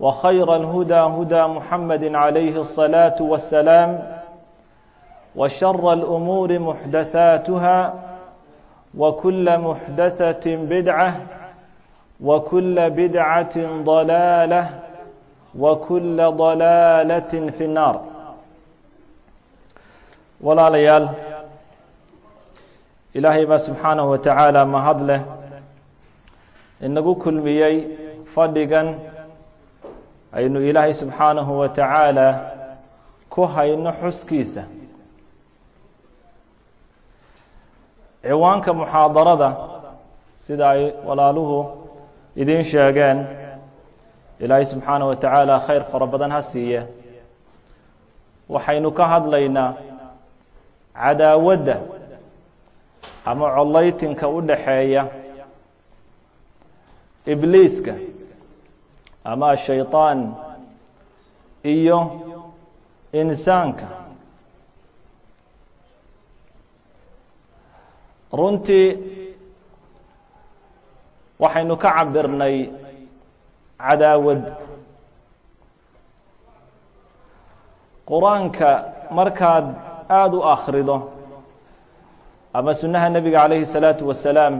وخير الهدى هدى محمد عليه الصلاة والسلام وشر الأمور محدثاتها وكل محدثة بدعة وكل بدعة ضلالة وكل ضلالة في النار walaalayaal ilaahay baa subxaanahu wa tacaala mahad leh inagu kulmiyey fadhigan aynu ilaahay subxaanahu wa tacaala ku hayno xuskiisa. Ciwaanka muxaadarada sida ay walaaluhu idiin sheegeen ilaahay subxaanaه wa tacaala khayr fara badan ha siiye. Waxaynu ka hadlaynaa cadaawadda ama collaytinka u dhaxeeya ibliiska ama ashayطaan iyo insaanka runtii waxaynu ka cabirnay cadaawad qur-aanka markaad aada u akhrido ama sunnaha nebiga calayhi الsalaatu wasalaam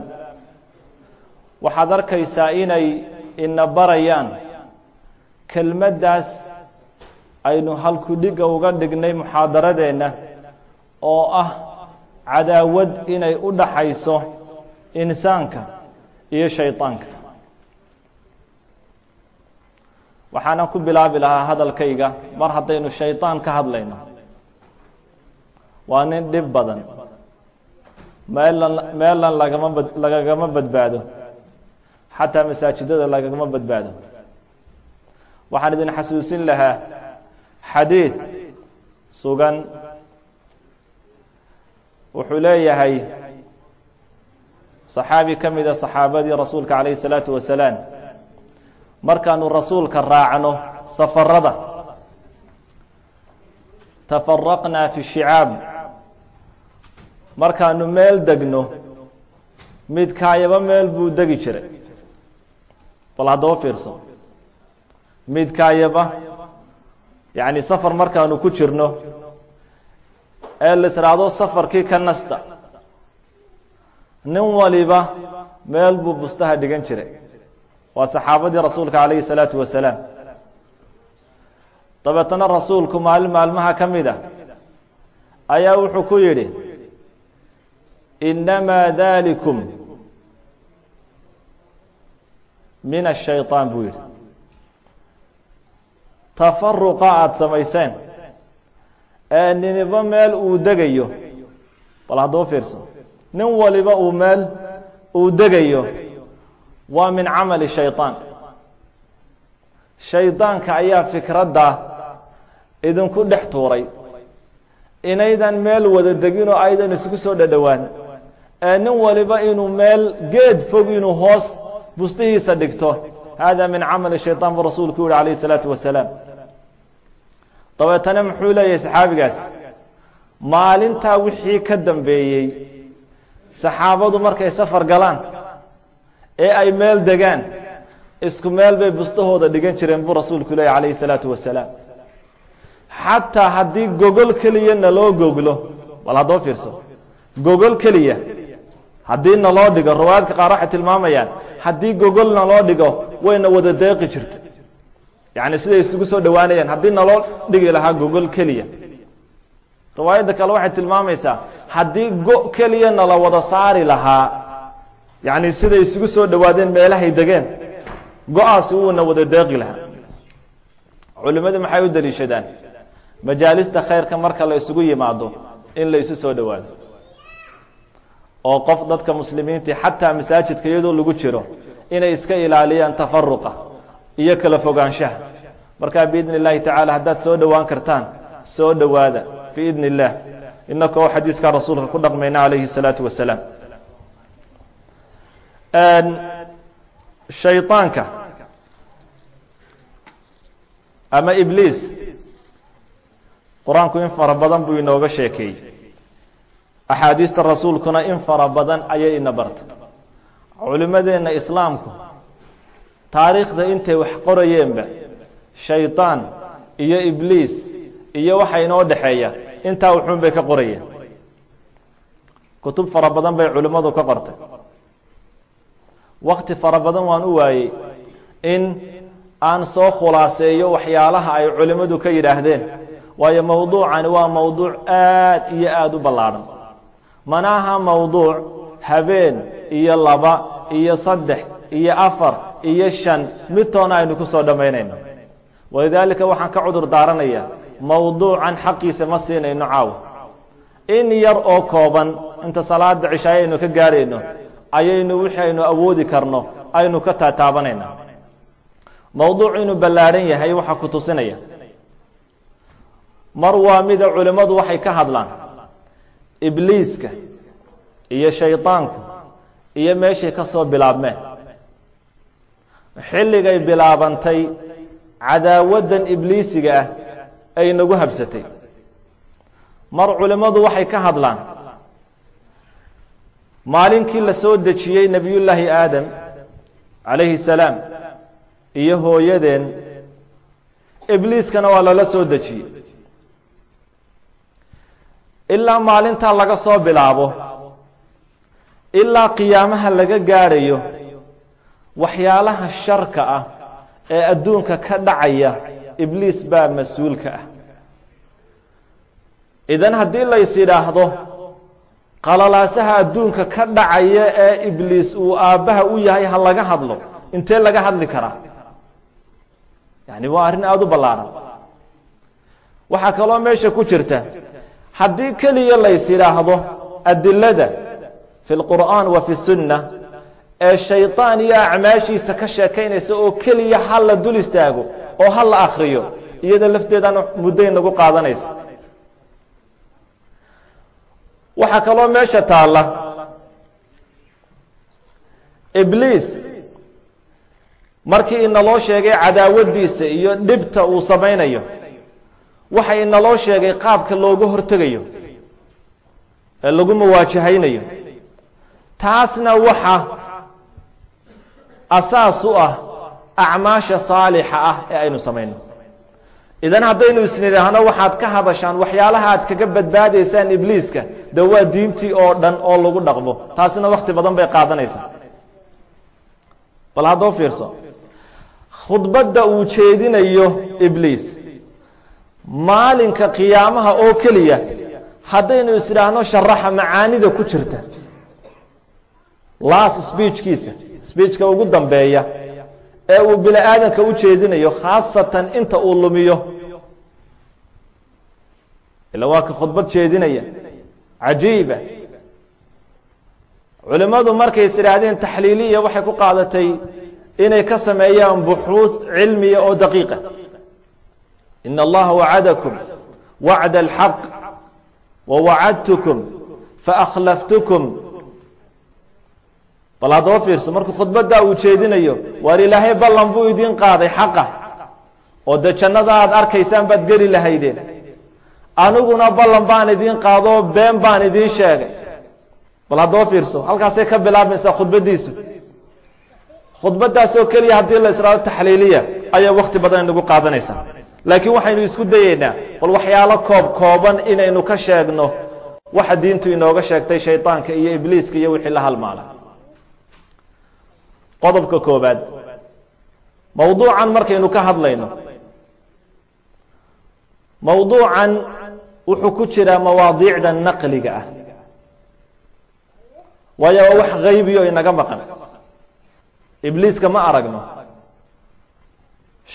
waxaad arkaysaa inay ina barayaan kelmaddaas aynu halku dhiga uga dhignay muxaadaradeenna oo ah cadaawad inay u dhaxayso insaanka iyo shayطaanka waxaana ku bilaabi lahaa hadalkayga mar haddaynu shayطaan ka hadlayno waa nin dhib badan. Meelan meelan lagama lagagama badbaado. Xataa masaajidada lagagama badbaado waxaan idin xasuusin lahaa xadiid sugan. Wuxuu leeyahay saxaabi ka mida saxaabadii rasuulka calayhi salaatu wasalaam markaanu rasuulka raacno safarada tafaraqnaa fi shicaab. Markaanu meel degno midkaayaba meel buu degi jiray. Bal haddaba fiirso midkaayaba yani safar markaanu ku jirno. Ee la israado safarkii ka nasta. Nin waliba meel buu bustaha dhigan jiray. Waa saxaabadii rasuulka calayhi salaatu wasalaam. Dabeetana rasuulku maalin maalmaha ka mid ah ayaa wuxuu ku yidhi innamaa dalikum min ashayطaan buu yidhi tafaruqa aada samayseen. Ee niniba meel uu degayo. Bal haddaba fiirso. Nin waliba uu meel uu degayo. Waa min camali shayطaan shaydaanka ayaa fikradda idinku dhex tuuray. Inaydan meel wada degin oo aydan isku soo dhadhowaan ee nin waliba inuu meel geed fog inuu hoos bustihiisa dhigto hada min camali shayطaan buu rasuulku yihi alayh الsalaatu wasalaam dabeetana muxuu leeyahay saxaabigaas maalintaa wixii ka dambeeyey saxaabadu markay safar galaan ee ay meel degaan isku meel bay bustahooda dhigan jireen buu rasuulku leeyahy alayh الsalaatu wasalaam xataa haddii gogol keliya naloo goglo bal haddoo fiirso gogol keliya haddii naloo dhigo riwaayaadka qaar waxay tilmaamayaan haddii gogol naloo dhigo wayna wada deeqi jirta yacni siday isugu soo dhowaanayaan haddii naloo dhigi lahaa gogol keliya. Riwaayadda kale waxay tilmaamaysaa haddii go keliya nala wada saari lahaa yacni siday isugu soo dhowaadeen meelahay degeen go'aasi wuuna wada deeqi lahaa. Culimmadu maxay u daliishadaan majaalista khayrka marka la isugu yimaado in la isu soo dhowaado oo qof dadka muslimiintii xataa masaajidka iyadoo lagu jiro inay iska ilaaliyaan tafaruqa iyo kala fogaanshaha markaa biidni اllahi tacala haddaad soo dhowaan kartaan soo dhowaada biidni اllah inaka oo xadiiskaa rasuulka ku dhaqmayna calayhi الsalaatu wasalaam shayطaanka ama ibliis qur-aanku in fara badan buu inooga sheekeeyey axaadiista rasuulkuna in fara badan ayay ina bartay. culimmadeenna islaamku taariikhda intay wax qorayeenba shayطaan iyo ibliis iyo waxa inoo dhexeeya intaa wuxuun bay ka qorayeen. kutub fara badan bay culimmadu ka qortay. wakti fara badan waan u waayey in aan soo khulaaseeyo waxyaalaha ay culimmadu ka yidhaahdeen waayo mowduucani waa mowduuc aad iyo aada u ballaadhan mana aha mowduuc habeen iyo laba iyo saddex iyo afar iyo shan. Midtoona aynu ku soo dhammaynayno. Walidaalika waxaan ka cudur daaranayaa mowduucan xaqiisa ma siinayno caawa. In yar oo kooban inta salaada cishaay aynu ka gaarayno ayaynu wixii aynu awoodi karno aynu ka taataabanayna mowduuc inuu ballaadhan yahay waxaa ku tusinaya. Mar waa mida culimmadu waxay ka hadlaan ibliiska iyo shaydaanku iyo meeshay ka soo bilaabmeen. Xilligay bilaabantay cadaawaddan ibliisiga ah ay nagu habsatay. Mar culimmadu waxay ka hadlaan maalinkii la soo dejiyey nebiyullaahi aadam calayhi salaam iyo hooyadeen ibliiskana waa lala soo dejiyey ilaa maalintaa laga soo bilaabo. Ilaa qiyaamaha laga gaadhayo. Waxyaalaha sharka ah ee adduunka ka dhacaya ibliis baa mas'uulka ah. Idan haddii lays yidhaahdo qalalaasaha adduunka ka dhacaya ee ibliis uu aabbaha u yahay ha laga hadlo intee laga hadli karaa? Yani waa arrin aada u ballaaran. Waxaa kaloo meesha ku jirta haddii keliya lays yidhaahdo adilada fi lqur'aan wa fi sunna ee shaydaan iyo acmaashiisa ka sheekaynaysa oo keliya ha la dul istaago oo ha la akriyo iyada lafteedaan mudday nagu qaadanaysa. Waxaa kaloo meesha taalla ibliis markii inaloo sheegay cadaawadiisa iyo dhibta uu samaynayo waxa inaloo sheegay qaabka looga hortegayo ee lagu muwaajahaynayo. Taasna waxa asaas u ah acmaasha saalixa ah ee aynu samayno. Idan haddaynu isnidhaahno waxaad ka hadashaan waxyaalaha aad kaga badbaadaysaan ibliiska. De waa diintii oo dhan oo lagu dhaqmo. Taasina wakti badan bay qaadanaysaa. Bal haddoo fiirso khudbadda uu jeedinayo ibliis maalinka qiyaamaha oo keliya haddaynu isdhaahno sharaxa macaanida ku jirta. Las speechkiisa speechka ugu dambeeya ee uu bini aadanka u jeedinayo khaasatan inta uu lumiyo. Ila waa ka khudbad jeedinaya. Cajiiba. Culimmadu markay is idhaahdeen taxliiliya waxay ku qaadatay inay ka sameeyaan buxuuث cilmiya oo daqiiqa in allaha wacadakum wacd اlxaq wawacadtukum faakhlaftukum bal haddaba fiirso markuu khudbaddaa uu jeedinayo waar ilaahay ballan buu idiin qaaday xaqa oo de jannada aad arkaysaan baad geli lahaydeen aniguna ballan baan idiin qaadoo been baan idiin sheegay bal haddaba fiirso halkaasay ka bilaabmaysaa khudbaddiisu khudbaddaasoo keliya haddii la israado taxliiliya ayaa wakti badan inagu qaadanaysaa laakiin waxaynu isku dayeynaa bal waxyaalo koob kooban inaynu ka sheegno waxa diintu inooga sheegtay shaydaanka iyo ibliiska iyo wixii la halmaala qodobka koobaad mowduucan markaynu ka hadlayno mowduucan wuxuu ku jiraa mawaadiicda naqliga ah. Waayo waa wax haybiyo inaga maqan ibliiska ma aragno.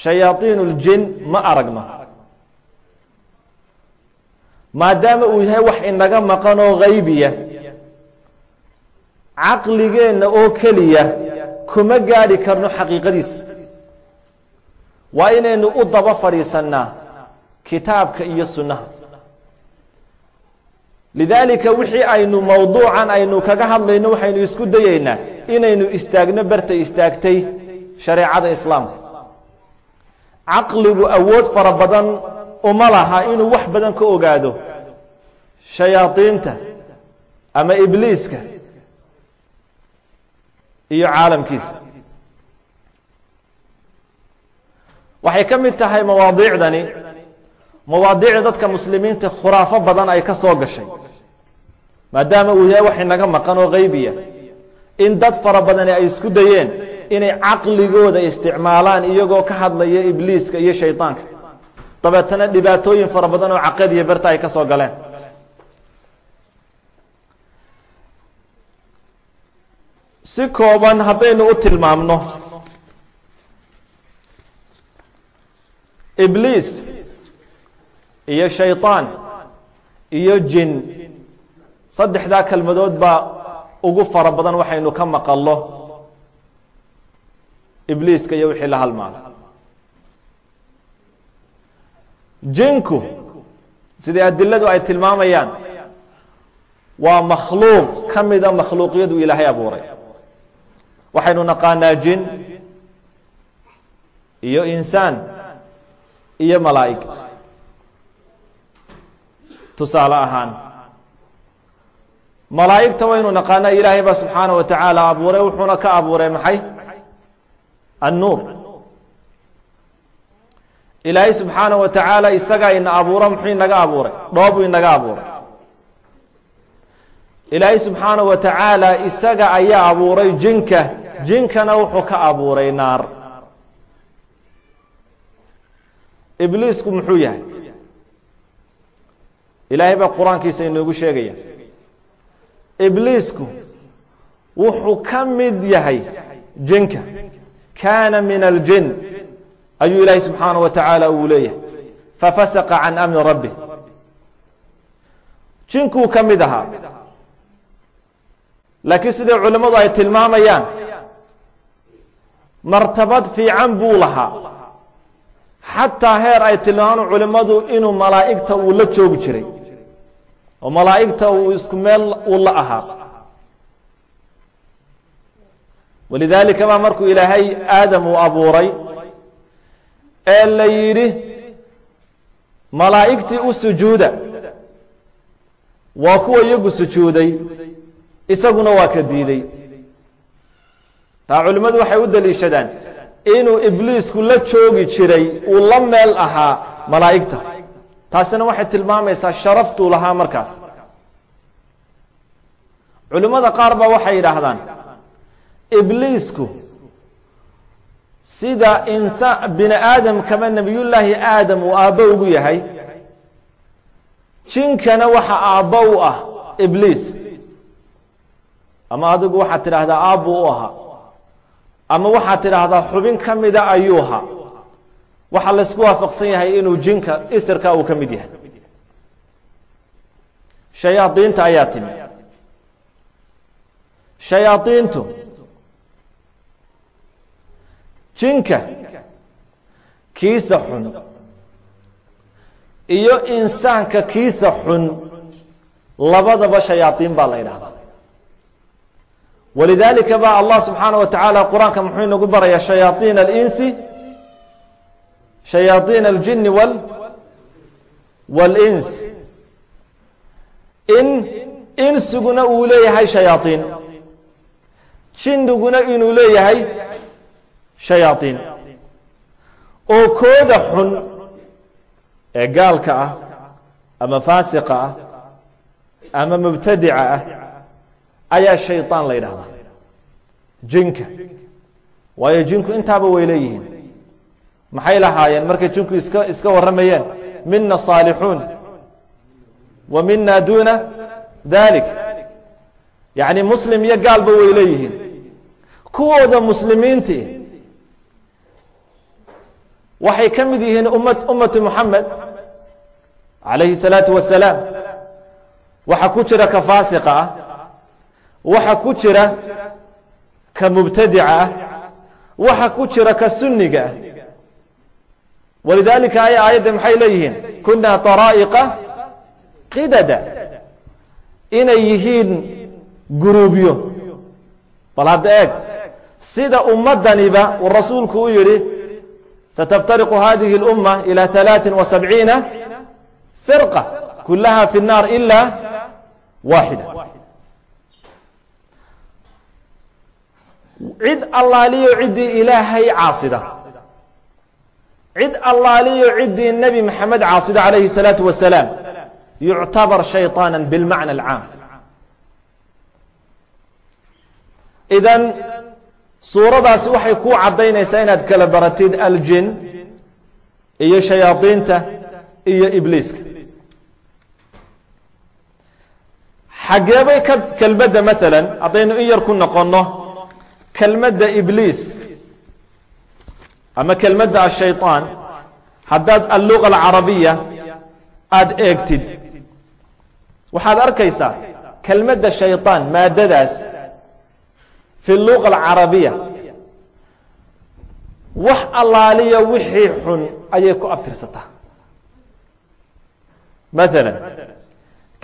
Shayaaiin اljin ma aragno. Maadaama uu yahay wax inaga maqan oo haybiya caqligeenna oo keliya kuma gaadhi karno xaqiiqadiisa. Waa inaynu u daba fadhiisannaa kitaabka iyo sunnaha lidaalika wixii aynu mowduucan aynu kaga hadlayno waxaynu isku dayeynaa inaynu istaagno bartay istaagtay shareecada islaamka. Caqligu awood fara badan uma laha inuu wax badan ka ogaado shayaadiinta ama ibliiska iyo caalamkiisa. Waxay ka mid tahay mawaadiicdani. Mawaadiicda dadka muslimiinta khuraafo badan ay ka soo gashay maadaama uu yahay wax inaga maqan oo haybiya in dad fara badani ay isku dayeen inay caqligooda isticmaalaan iyagoo ka hadlaya ibliiska iyo shaydaanka dabeetana dhibaatooyin fara badan oo caqadiya berta ay ka soo galeen. Si kooban haddaynu u tilmaamno ibliis iyo shaydaan iyo jin saddexdaa kelmadood baa ugu fara badan waxaynu ka maqallo ibliiska iyo wixii la halmaala jinku sidai adiladu ay tilmaamayaan waa makhluuq ka mida makhluuqyadu ilaahay abuuray. Waxaynu naqaanaa jin iyo insaan iyo malaa'ig. Tusaale ahaan malaa'igta waynu naqaanaa ilaahay baa subxaana wa tacaala abuuray wuxuuna ka abuuray maxay? Annuur. Ilaahay subxaana wa tacaala isagaa ina abuuro muxuu inaga abuuray? Dhoobuu inaga abuuray. Ilaahay subxaana wa tacaala isaga ayaa abuuray jinka. Jinkana wuxuu ka abuuray naar. Ibliisku muxuu yahay? Ilaahay baa qur'aankiisa inoogu sheegaya ibliisku wuxuu ka mid yahay jinka. Kaana min aljin. Ayuu ilaahay subxaana wa tacaala uu leeyahay. Fafasaqa can amni rabbi. Jinkuu ka mid ahaa. Laakiin siday culimmadu ay tilmaamayaan martabad fiican buu lahaa. Xataa heer ay tilmaamaan culimmadu inuu malaa'igta uu la joogi jiray oo malaa'igta uu isku meel uu la ahaa. Walidaalika baa markuu ilaahay aadam uu abuuray ee la yidhi malaa'igtii u sujuuda waa kuwa iyagu sujuuday isaguna waa ka diiday. Taa culimmadu waxay u daliishadaan inuu ibliisku la joogi jiray uu la meel ahaa malaa'igta taasina waxay tilmaamaysaa sharaftuu lahaa markaas. Culimmada qaar baa waxay yidhaahdaan ibliisku sida insaan bini aadamkaba nebiyullaahi aadam uu aabbo ugu yahay jinkana waxa aabbo u ah ibliis. Ama adigu waxaad tidhaahdaa aabbu u ahaa ama waxaad tidhaahdaa xubin ka mida ayuu ahaa waxaa laysku waafaqsan yahay inuu jinka isirka uu ka mid yahay. Shayaadiinta ayaa timi. Shayaadiintu jinka kiisa xun iyo insaanka kiisa xun labadaba shayaadiin baa la yidhahdaa walidaalika ba allah subxaana wa tacaala qur'aanka muxuu inagu barayaa shayaaiin alinsi shayaaiin aljini wاlins in insiguna uu leeyahay shayaaiin jinniguna inuu leeyahay shayaaiin oo kooda xun ee gaalka ah ama faasiqa ah ama mubtadica ah ayaa shayطaan la yidhahdaa jinka. Waayo jinku intaaba way maxay lahaayeen? Markay jinku iska iska warramayeen. Mina saalixuun. Wa mina duuna dalik yacni muslim iyo gaalba way leeyihiin. Kuwooda muslimiintii waxay ka mid yihiin umma ummatu muxamed calayhi salaatu wasalaam waxa ku jira ka faasiqa ah. Waxa ku jira ka mubtadica ah. Waxa ku jira ka sunniga ah walidaalika ay aayadda maxay leeyihiin kunaa طaraa'iqa qidada inay yihiin guruubyo bal hadda eeg sida ummadaniba uu rasuulku u yihi sataftariqu hadihi اlأumma ilى ثalaaثi وasabciina firqa kulaha fi الnaar ila waaxida cid allaaliyo ciddii ilaahay caasida cid allaaliyo ciddii nebi maxamed caasida calayhi salaatu wasalaam yuctabar shayطaana bilmacna alcaam. Idan suuradaasi waxay kuu caddaynaysaa inaad kala baratid aljin iyo shayaadiinta iyo ibliiska. Xageebay kelmadda maalan haddaynu in yar ku noqonno ama kelmadda ashayطaan haddaad alluga alcarabiya aada eegtid waxaad arkaysaa kelmadda shayطaan maaddadaas fi luga alcarabiya wax allaaliya wixii xun ayay ku abtirsataa maala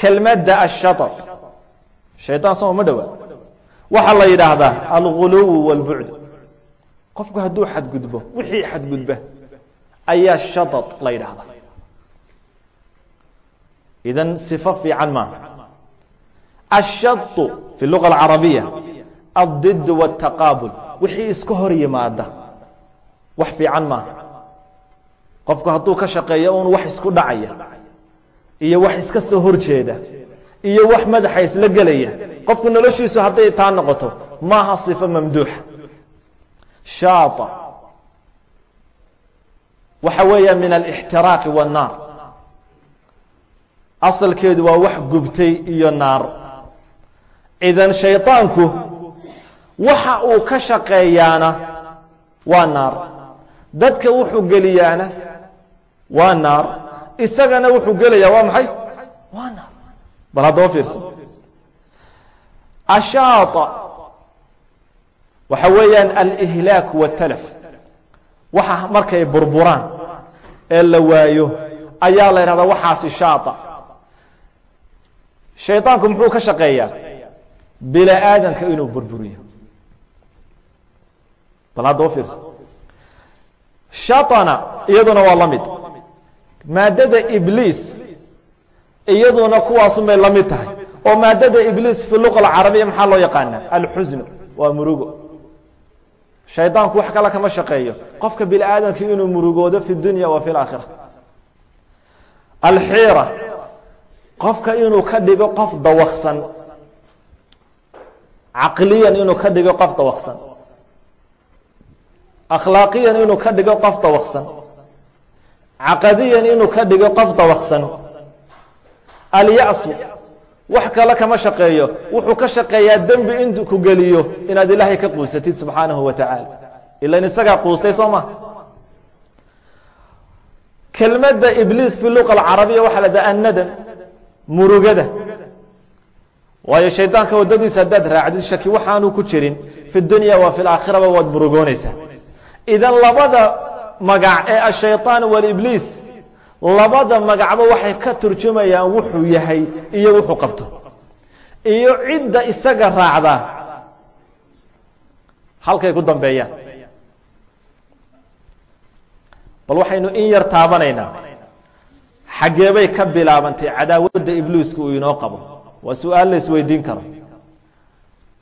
kelmadda ashaطr shayطaan soo ma dhowaa waxaa la yidhaahdaa alguluw wاlbucd qofku hadduu xadgudbo wixii xadgudba ayaa shadad la yidhaahda. Idan sifo fiican maaha ashadu fi luga alcarabiya addid wataqaabul wixii iska hor yimaada wax fiican maaha qofku hadduu ka shaqeeyo un wax isku dhacaya iyo wax iska soo horjeeda iyo wax madaxa isla gelaya qofku noloshiisu hadday taa noqoto maaha sifo mamduuxa shaata. Waxa weeya min alixtiraaqi wanaar asalkeedu waa wax gubtay iyo naar. Idan shaydaanku waxa uu ka shaqeeyaana waa naar. Dadka wuxuu geliyaana waa naar. Isagana wuxuu gelayaa waa maxay? Waa bal haddaba fiirsan waxa weeyaan alihlaak wاtalaf waxa markay burburaan ee la waayo ayaa la yidhahdaa waxaasi shaata shayطaanku muxuu ka shaqeeyaa bila aadanka inuu burburiyo bal haddaba fiirsa shaطana iyaduna waa la mid maaddada ibliis iyaduna kuwaasun bay la mid tahay oo maaddada ibliis fi luqa alcarabiya maxaa loo yaqaana alxusnu waa murugo shaydaanku wax kale kama shaqeeyo. Qofka bini aadamka inuu murugoodo fi dunya wa fi laakhira alxiira. Qofka inuu ka dhigo qof dawaksan caqliyan inuu ka dhigo qof dawaksan akhlaaqiyan inuu ka dhigo qof dawaksan caqadiyan inuu ka dhigo qof dawaksan alyasu wax kale kama shaqeeyo. Wuxuu ka shaqeeyaa dembi intuu ku geliyo inaad ilaahay ka quusatid subxaanahu wa tacaala. Ilan isagaa quustay soo ma? Kelmadda ibliis fi luqa alcarabiya waxaa la dhaha annadam murugada. Waayo shaydaanka waddadiisa haddaad raacdid shaki waxaanu ku jirin fi dunya wa fi laakhiraba waad murugoonaysaa idan labada magac ee ashayطaan walibliis labada magacba waxay ka turjumayaan wuxuu yahay iyo wuxuu qabto. Iyo cidda isaga raacda halkay ku dambeeyaan. Bal waxaynu in yar taabanaynaa xaggeebay ka bilaabantay cadaawadda ibliisku uu inoo qabo. Waa su'aal la isweydiin karo.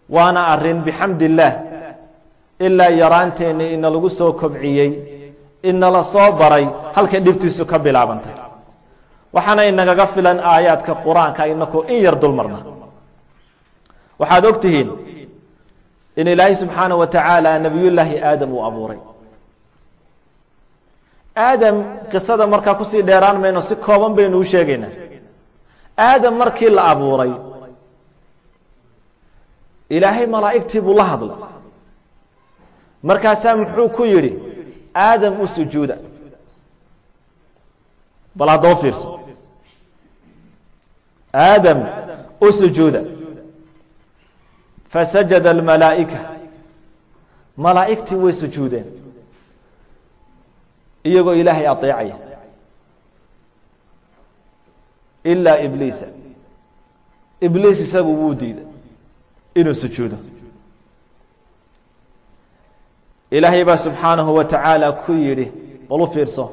Waana arrin bixamd illaah ilaa yaraanteenni ina lagu soo kobciyey inala soo baray halkay dhibtiisu ka bilaabantay. Waxaana inagaga filan aayaadka qur'aanka inakoo in yar dulmarna waxaad og tihiin in ilaahay subxaana wa tacaala nebiyullaahi aadam uu abuuray. Aadam qisada markaa ku sii dheeraan mayno si kooban baynu u sheegaynaa. Aadam markii la abuuray ilaahay malaa'igtii buu la hadlay. Markaasaa muxuu ku yidhi aadam u sujuuda. Bal haddoo fiirso. Aadam u sujuuda. Fasajada almalaa'ika. Malaa'igtii way sujuudeen. Iyagoo ilaahay adeecaya. Ilaa ibliisa. Ibliis isagu wuu diiday inuu sujuudo ilaahay baa subxaanahu wa tacaala ku yidhi bal u fiirso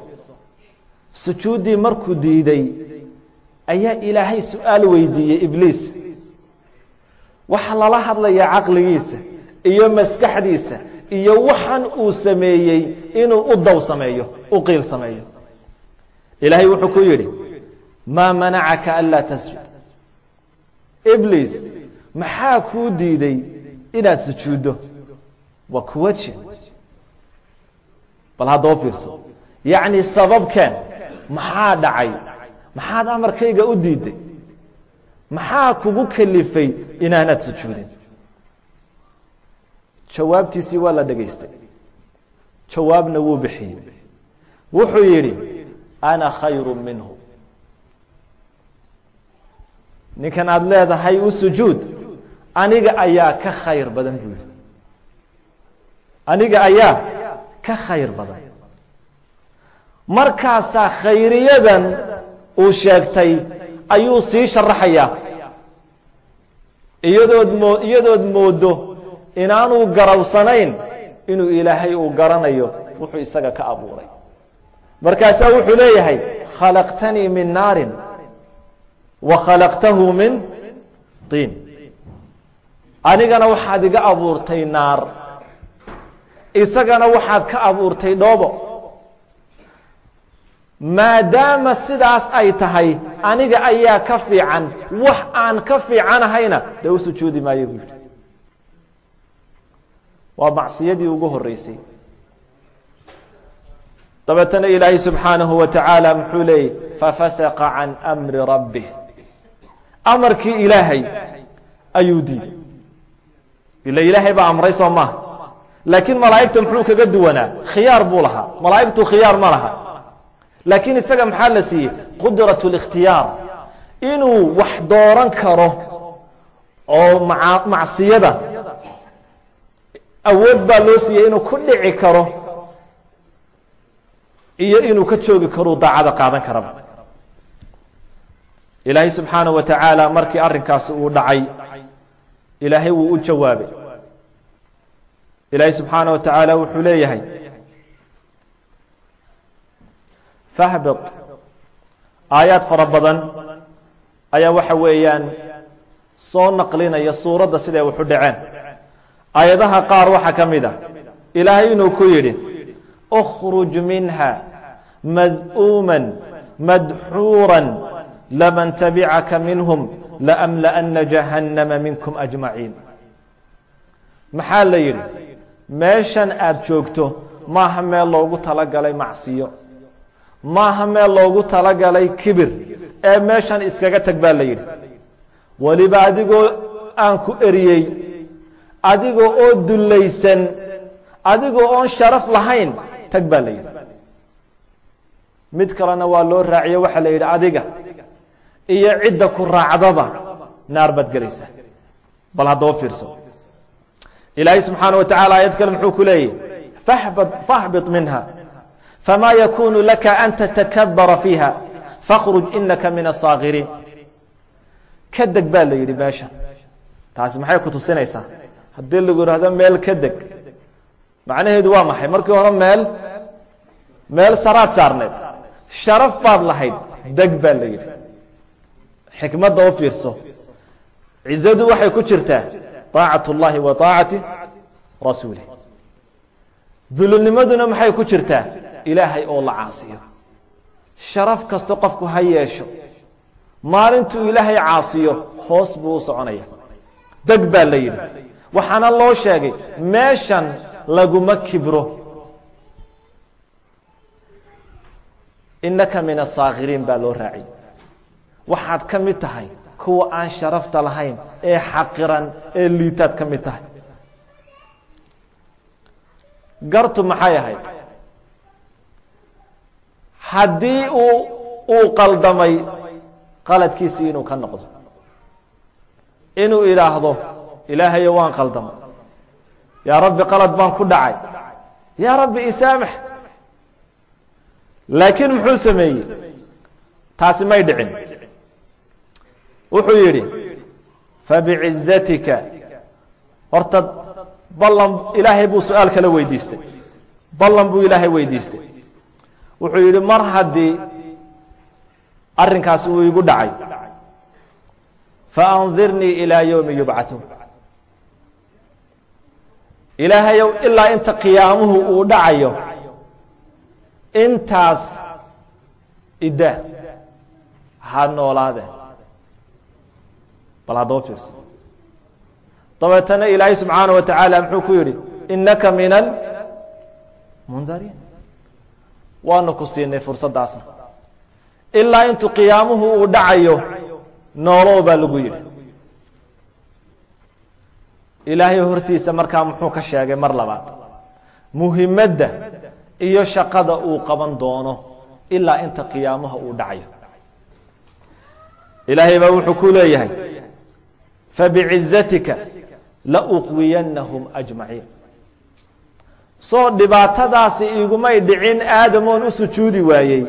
sujuuddii markuu diiday ayaa ilaahay su'aal weydiiyey ibliis. Waxaa lala hadlayaa caqligiisa iyo maskaxdiisa iyo waxan uu sameeyey inuu u daw sameeyo u qiil sameeyo. Ilaahay wuxuu ku yidhi maa manacaka anlaa tasjud. Ibliis maxaa kuu diiday inaad sujuuddo? Waa kuwadshin bal haddoo fiirso yacni sababkan maxaa dhacay? Maxaad amarkayga u diiday? Maxaa kugu kalifay inaanaad sujuudin? Jawaabtiisii waa la dhegaystay jawaabna wuu bixiyey. Wuxuu yidhi ana khayru minhu. Ninkan aada leedahay u sujuud aniga ayaa ka khayr badan buu yidhi. Aniga ayaa ka khayr badan. Markaasaa khayriyadan uu sheegtay ayuu sii sharaxayaa. Iyadood moo iyadood moodo inaanuu garawsanayn inuu ilaahay uu garanayo wuxuu isaga ka abuuray. Markaasaa wuxuu leeyahay khalaqtanii min naarin wa khalaqtahu min tiin. Anigana waxaad iga abuurtay naar isagana waxaad ka abuurtay dhoobo. Maadaama sidaas ay tahay aniga ayaa ka fiican wax aan ka fiicanahayna dee u sujuudi maayo buu yidhi. Waa macsiyadii ugu horeysay dabeetana ilaahay subxaanahu wa tacaala muxuu leeyay fafasaqa can amri rabbih. Amarkii ilaahay ayuu diiday. Ila ilaahay baa amray soo maaha laakiin malaa'igta muxuu kaga duwanaa? Khiyaar buu lahaa. Malaa'igtu khiyaar ma laha. Laakiin isaga maxaa la siiyey? Qudrat اlikhtiyaar inuu wax dooran karo oo macsiyada. Awood baa loo siiyey inuu ku dhici karo iyo inuu ka joogi karou daacada qaadan karaba ilaahay subxaanaه wa tacaala markii arrinkaasi uu dhacay ilaahay wuu u jawaabay ilaahay subxaanaه wa tacaala wuxuu leeyahay fahbit. Aayaad fara ayaa waxa weeyaan soo naqlinaya suuradda siday waxu dhaceen. Aayadaha qaar waxaa ka mid a ilaahay inuu ku yidhi اkhruj minha mad'uuma madxuura laman tabicaka minhum laamla'ana jahannama minkum ajmaciin maxaa la yidhi meeshan aada joogto maaha meel loogu talagalay macsiyo. Maaha meel loogu talagalay kibir. Ee meeshan iskaga tag baa la yidhi. Weliba adigoo aan ku eriyey adigoo oo dullaysan adigoo oon sharaf lahayn tag baa la yidhi. Mid kalena waa loo raaciye waxaa la yidhi adiga iyo cidda ku raacdaba naar baad gelaysaa. Bal haddaba fiirso ilaahay subxaana wa tacala aayad kale muxuu ku leeyahy fahbit minha fma yakunu laka an tatakabara fiiha fakhruj inaka min asaakiriin ka deg baa la yidhi meesha. Taasi maxay ku tusinaysaa? Haddii lagu ihahdo meel ka deg macnaheedu waa maxay? Markii hore meel meel saraad saarneed sharaf baad lahayd deg baa la yidhi. Xikmadda u fiirso. Cizadu waxay ku jirtaa طaacat اllahi wa طaacati rasuulih dulinimaduna maxay ku jirtaa ilaahay oo la caasiyo sharaf kasta qofku ha yeesho maalintuu ilaahay caasiyo hoos buu u soconaya deg baa la yidhi waxaana loo sheegay meeshan laguma kibro inaka min asaakiriin baa loo raaciyey waxaad ka mid tahay kuwa aan sharafta lahayn ee xaqiran ee liitaad ka mid tahay. Gartu maxay ahayd? Haddii uu uu qaldamay qaladkiisii inuu ka noqdo. Inuu idhaahdo ilaahayo waan qaldamay yaa rabbi qalad baan ku dhacay. Yaa rabbi isaamax laakiin muxuu sameeyey? Taasi may dhicin wuxuu yidhi fabicizatika horta ballan ilaahay buu su'aal kala weydiistay. Ballan buu ilaahay weydiistay. Wuxuu yidhi mar haddii arrinkaasi uu igu dhacay faandirnii ilaa yowmi yubcatuun ilaahayow ilaa inta qiyaamuhu uu dhacayo intaas iddaa ha noolaadeen bal haddaba fiirso dabeetana ilaahay subxaana wa tacaala muxuu ku yidhi innaka min almundariin waanu ku siinay fursaddaasna. Ilaa intuu qiyaamuhu uu dhacayo noolow baa lagu yidhi. Ilaahay hortiisa markaa muxuu ka sheegay mar labaad muhimadda iyo shaqada uu qaban doono ilaa inta qiyaamaha uu dhacayo. Ilaahay baa wuxuu ku leeyahay fabicizatika lauqwiyannahum ajmaciin soo dhibaatadaasi igumay dhicin aadamoon u sujuudi waayey.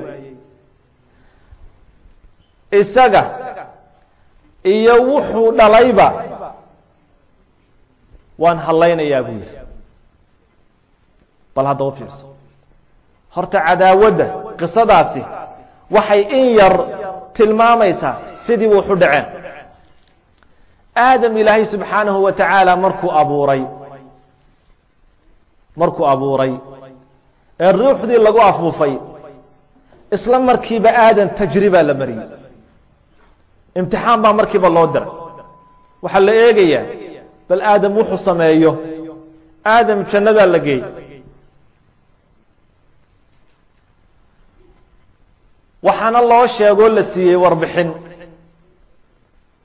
Isaga iyo wuxuu dhalayba waan hadlaynayaa buu yidhi. Bal haddaba fiirso. Horta cadaawadda qisadaasi waxay in yar tilmaamaysaa sidii wuxu dhaceen aadam ilaahay subxaanahu wa tacaala markuu abuuray markuu abuuray ee ruuxdii lagu afuufay isla markiiba aadan tajribaa la mariyey. Imtixaan baa markiiba loo diray. Waxaa la eegayaa bal aadam wuxuu sameeyo. Aadam jannadaa la geey waxaana loo sheegoo la siiyey warbixin.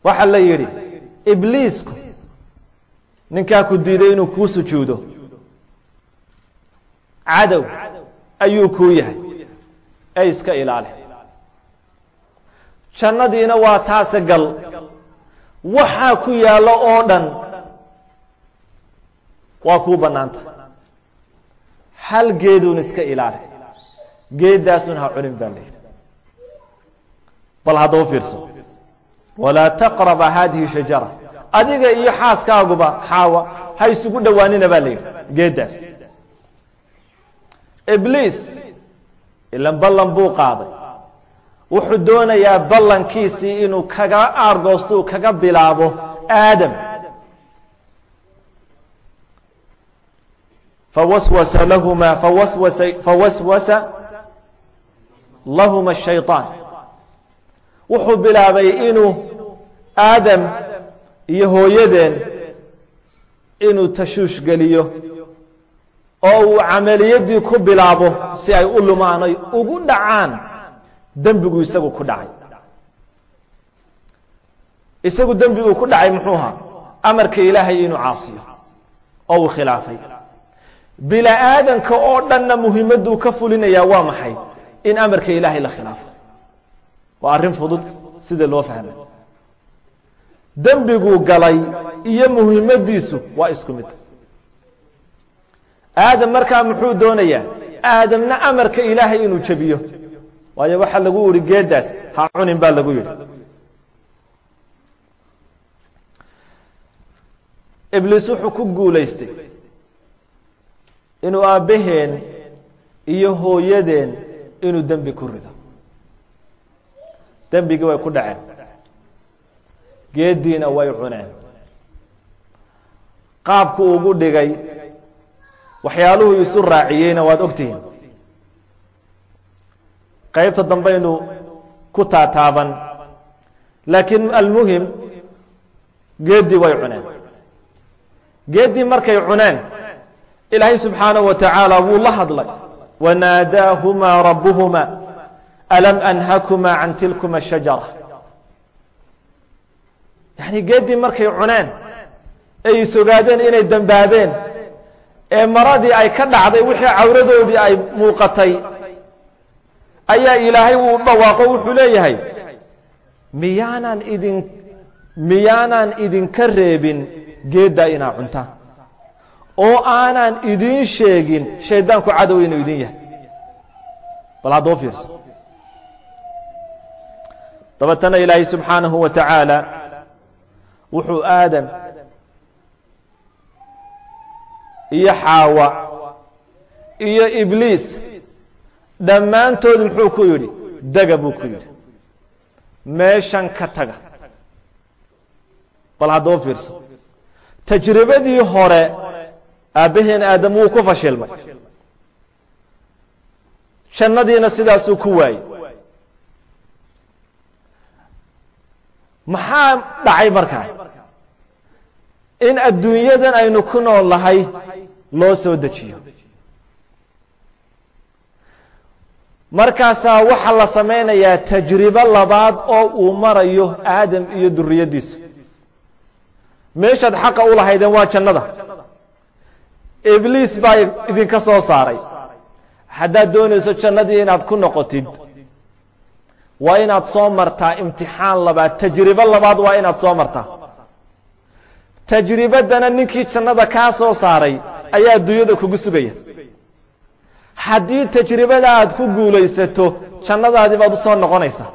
Waxaa la yidhi ibliisku ninkaa ku diiday inuu kuu sujuudo. Cadow ayuu kuu yahay. Ee iska ilaali jannadiina waa taase gal. Waxaa ku yaallo oo dhan waa kuu bannaanta. Hal geeduun iska ilaali geeddaasun ha cunin baa la yidhi. Bal haddaba fiirso. Walaa taqraba haadihi shajara adiga iyo xaaskaaguba xaawa ha isugu dhawaanina baa la yidhi geeddaas. Ibliis ilan ballan buu qaaday. Wuxuu doonayaa ballankiisii inuu kaga aargoosto uu kaga bilaabo aadam. Fawaswasa lahuma fawaswasa fawaswasa lahuma shayطaan wuxuu bilaabay inuu aadam iyo hooyadeen inuu tashuush geliyo oo uu camaliyadii ku bilaabo si ay u lumaan ay ugu dhacaan dembigu isagu ku dhacay. Isagu dembiguu ku dhacay muxuu ahaa? Amarka ilaahay inuu caasiyo oo uu khilaafay. Bila aadanka oo dhanna muhimaduu ka fulinayaa waa maxay? In amarka ilaahay la khilaafo waa arrin fudud sida loo fahmay dembiguu galay iyo muhimmadiisu waa isku mid. Aadam markaa muxuu doonayaa aadamna amarka ilaahay inuu jebiyo. Waayo waxaa lagu yihi geeddaas ha cunin baa lagu yidhi. Ibliis wuxuu ku guulaystay inuu aabbaheen iyo hooyadeen inuu dembi ku rido. Dembigii way ku dhaceen geeddiina way cuneen. Qaabku ugu dhigay waxyaaluhu isu raaciyeyna waad ogtihiin. Qaybta dambaynu ku taataaban laakiin almuhim geeddii way cuneen. Geeddii markay cuneen ilaahay subxaanaه wa tacaala wuu la hadlay. Wanaadaahumaa rabuhuma alam anhakuma can tilkuma shajara yacni geeddii markay cuneen ay isogaadeen inay dembaabeen ee maradii ay ka dhacday wixii cawradoodii ay muuqatay ayaa ilaahay wuu dhawaaqo wuxuu leeyahay miyaanaan idin miyaanaan idinka reebin geeddaa inaa cuntaan oo aanaan idiin sheegin shayddaanku cadow inuu idin yahay. Bal haddoo fiirso. Dabeetana ilaahay subxaanahu wa tacaala wuxuu aadam iyo xaawa iyo ibliis dhammaantood muxuu ku yidhi dega buu ku yidhi. Meeshan ka taga. Bal haddoo fiirso. Tajribadii hore aabbaheen aadam wuu ku fashilmay. Jannadiina sidaasuu ku waayey maxaa dhacay markaa in adduunyadan aynu ku nool nahay loo soo dejiyo. Markaasaa waxaa la samaynayaa tajribo labaad oo uu marayo aadam iyo duriyaddiisu meeshaad xaqa u lahaydeen waa jannada. Ibliis baa idinka soo saaray. Haddaad doonayso jannadii inaad ku noqotid waa inaad soo martaa imtixaan labaad. Tajribo labaad waa inaad soo martaa. Tajribaddana ninkii jannada kaa soo saaray ayaa adduunyada kugu sugaya. Haddii tajribada aad ku guulaysato jannadaadii baad u soo noqonaysaa.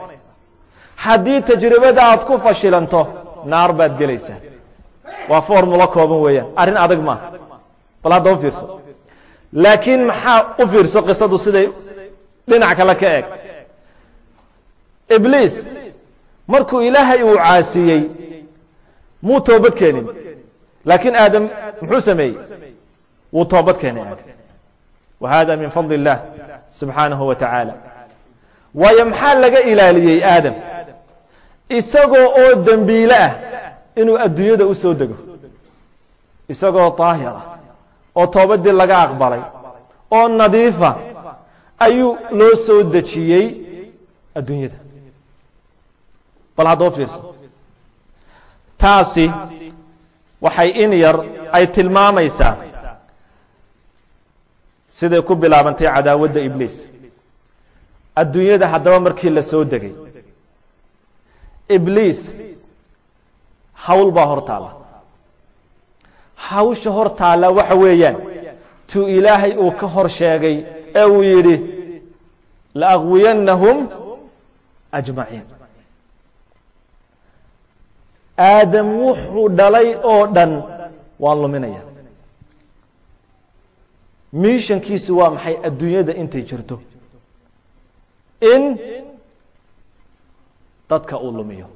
Haddii tajribada aad ku fashilanto naar baad gelaysaa. Waa formulo kooban weeyaan. Arrin adag maaha bal hadda u fiirso. Laakiin maxaa u fiirso qisadu siday dhinac kale ka eeg ibliis markuu ilaahay uu caasiyey muu toobad keenin. Laakiin aadam muxuu sameeyey? Wuu toobad keenay aadam. Wa hada min fadli اllah subxaanahu wa tacaala. Waayo maxaa laga ilaaliyey aadam? Isagoo oo dembiile ah inuu adduunyada u soo dego. Isagoo daahir ah oo toobadii laga aqbalay oo nadiifa ayuu loo soo dejiyey adduunyada bal haddoo fiirso. Taasi waxay in yar ay tilmaamaysaa siday ku bilaabantay cadaawadda ibliis. Adduunyada haddaba markii la soo degay ibliis hawl baa hor taalla. Hawsha hor taalla waxa weeyaan tuu ilaahay uu ka hor sheegay ee uu yidhi laaqwiyannahum ajmaciin aadam wuxuu dhalay oo dhan. Waan luminaya. Miishankiisu waa maxay adduunyada intay jirto? In dadka uu lumiyo.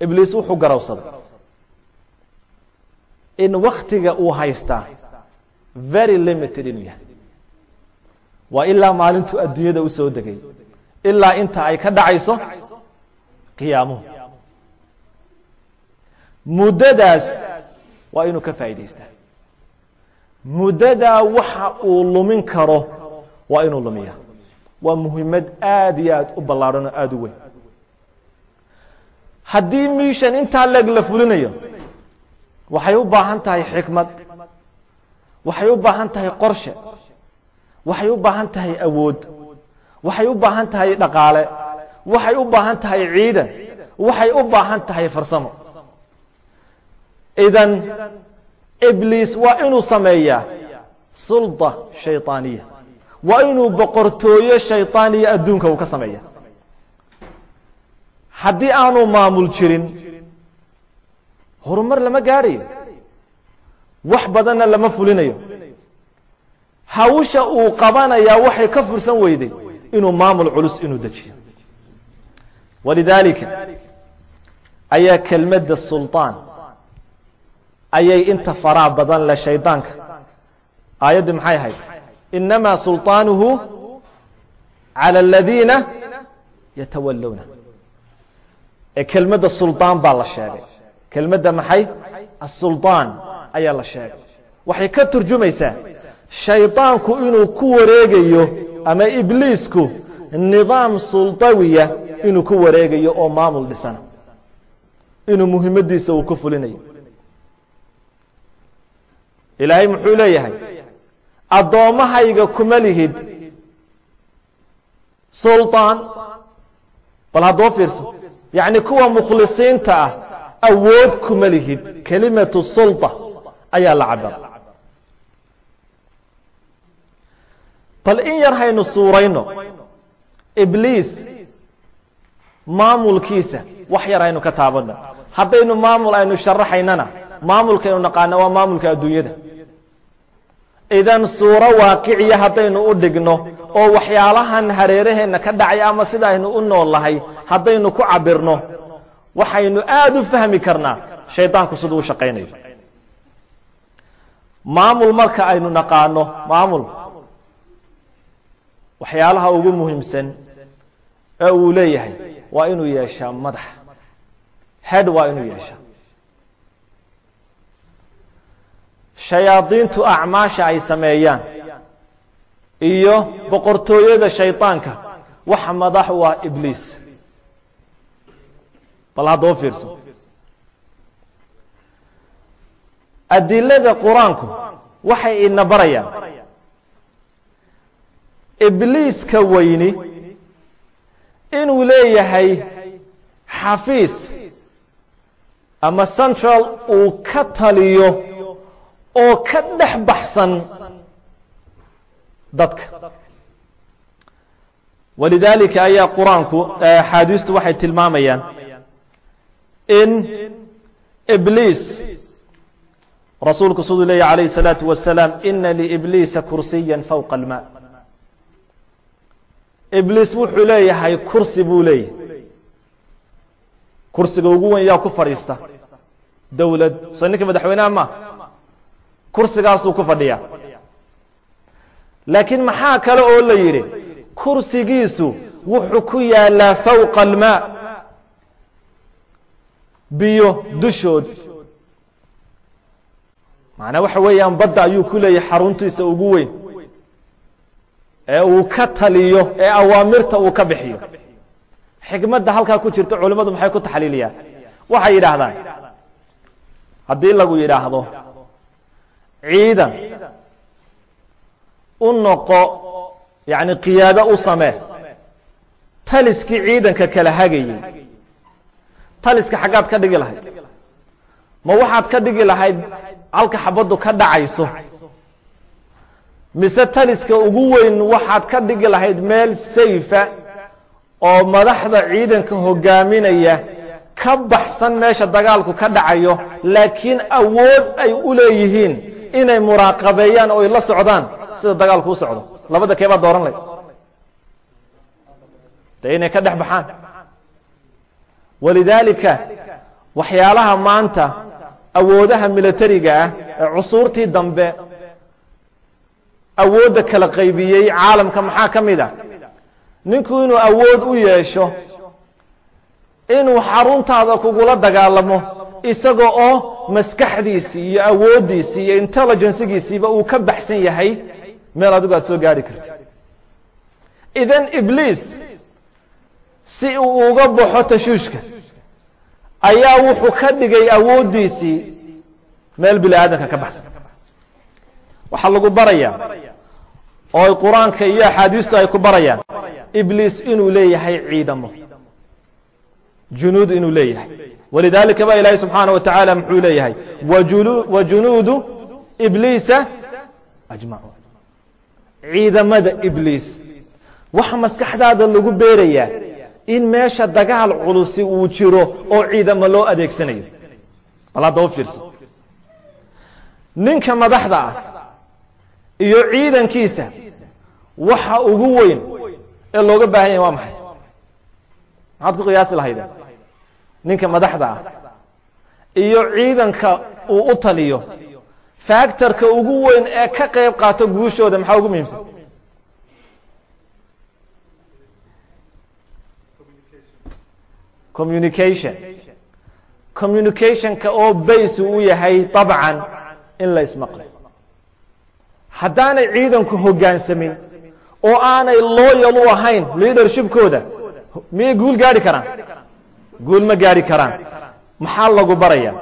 Ibliis wuxuu garawsaday in waktiga uu haystaa very limited inuu yahay. Waa ilaa maalintuu adduunyada u soo degay. Ilaa inta ay ka dhacayso qiyaamuhu muddadaas waa inuu ka faa'idaystaa muddadaa waxa uu lumin karo waa inuu lumiya waa muhiimad aad iyo aad u ballaadhan oo aada u weyn. Haddii miishan intaa leeg la fulinayo waxay u baahan tahay xikmad waxay u baahan tahay qorshe waxay u baahan tahay awood waxay u baahan tahay dhaqaale waxay u baahan tahay ciidan. Waxay u baahan tahay farsamo. Idan ibliis waa inuu sameeyaa sulda shayطaaniya waa inuu boqortooyo shayطaaniya adduunka uu ka sameeya haddii aanu maamul jirin horumar lama gaadhayo. Wax badanna lama fulinayo. Hawsha uu qabanayaa waxay ka fursan weyday inuu maamul culus inuu dejiyo walidaalika ayaa kelmadda sulطaan ayay inta faraa badan le shaydaanka aayaddu maxay ahayd inamaa sulطaanuhu calى اladiina yatawallowna ee kelmadda suldaan baa la sheegay kelmadda maxay asulطaan ayaa la sheegay waxay ka turjumaysaa shaydaanku inuu ku wareegayo ama ibliisku nidaam sulطawiya inuu ku wareegayo oo maamul dhisana. Inuu muhimaddiisa uu ku fulinayo. Ilaahay muxuu leeyahay addoommahayga kuma lihid. Sulطaan bal haddoo fiirso. Yacni kuwa mukhlisiinta ah awood kuma lihid. Kelimatu sulطa ayaa la cabara bal in yar haynu suurayno ibliis maamulkiisa wax yar aynu ka taabano. Haddaynu maamul aynu sharaxaynana maamulkaynu naqaana waa maamulka adduunyada. Idan suuro waaqiciya haddaynu u dhigno oo waxyaalahan hareeraheenna ka dhacay ama sida aynu u nool lahay haddaynu ku cabirno waxaynu aada u fahmi karnaa shaydaanku siduu u shaqaynayo. Maamul marka aynu naqaano maamul waxyaalaha ugu muhiimsan ee uu leeyahay waa inuu yeeshaa madax. Head waa inuu yeeshaa. Shayaadiintu acmaasha ay sameeyaan iyo boqortooyada shaydaanka waxa madax u ah ibliis. Bal haddoo fiirso. Adilada qur'aanku waxay ina barayaan. Ibliiska weyni inuu leeyahay xafiis ama central uu ka taliyo oo ka dhex baxsan dadka. Walidaalika ayaa qur'aanku axaadiistu waxay tilmaamayaan in ibliis rasuulku siduu leeyahy alayh الsalaatu wasalaam ina liibliisa kursiya fowqa alma ibliis wuxuu leeyahay kursi buu leeyahay kursiga ugu weyn yaa ku fadhiista. Dowlad soo ninka madaxweynaha ma. Kursigaasuu ku fadhiyaa laakiin maxaa kale oo la yidhi? Kursigiisu wuxuu ku yaalaa fowqa almaa. Biyo dushood. Macnaa waxa weeyaan badda ayuu ku leeyahay xaruntiisa ugu weyn ee uu ka taliyo ee awaamirta uu ka bixiyo. Xikmadda halkaa ku jirta culimmadu maxay ku taxliiliyaan? Waxay yidhaahdaan haddii lagu yidhaahdo ciidan u noqo yacni qiyaado u samee taliskii ciidanka kala hagayey taliska xaggaad ka dhigi lahayd ma waxaad ka dhigi lahayd halka xabaddu ka dhacayso mise taliska ugu weyn waxaad ka dhigi lahayd meel sayfa oo madaxda ciidanka hogaaminaya ka baxsan meesha dagaalku ka dhacayo laakiin awood ay u leeyihiin inay muraaqabeeyaan oo ay la socdaan sida dagaalku u socdo. Labada keebaa dooran lay dee inay ka dhex baxaan. Walidaalika waxyaalaha maanta awoodaha milatariga ah ee cusuurtii dambe awoodda kala qaybiyey caalamka maxaa ka mid a? Ninku inuu awood u yeesho inuu xaruntaada kugula dagaalamo isaga oo maskaxdiisii iyo awooddiisii iyo intelligencegiisiiba uu ka baxsan yahay meel adigu aad soo gaari karti idan ibliis si uu uga baxo tashuushka ayaa wuxuu ka dhigay awooddiisii meel bini aadanka ka baxsan. Waxaa lagu barayaa oo ay qur'aanka iyo axaadiistu ay ku barayaan ibliis inuu leeyahay ciidamo. Junuud inuu leeyahay. Walidaalika ba ilaahay subxaana wa tacaala muxuu leeyahay. Wa junuudu ibliisa ajmacuun ciidamada ibliis. Waxa maskaxdaada lagu beerayaa in meesha dagaal culusi uu jiro oo ciidamo loo adeegsanayo. Bal hadda u fiirso. Ninka madaxda ah iyo ciidankiisa waxa ugu weyn ee looga baahan yahy waa maxay? Maxaad ku qiyaasi lahaydeen ninka madaxda ah. Iyo ciidanka uu u taliyo. Factorka ugu weyn ee ka qayb qaato guushooda maxaa ugu muhiimsan? Communication. Communicationka oo baysu u yahay dabcan in la ismaqlo haddaanay ciidanku hoggaansamin oo aanay looyal u ahayn leadershipkooda miyay guul gaari karaan guul ma gaari karaan maxaa lagu baraya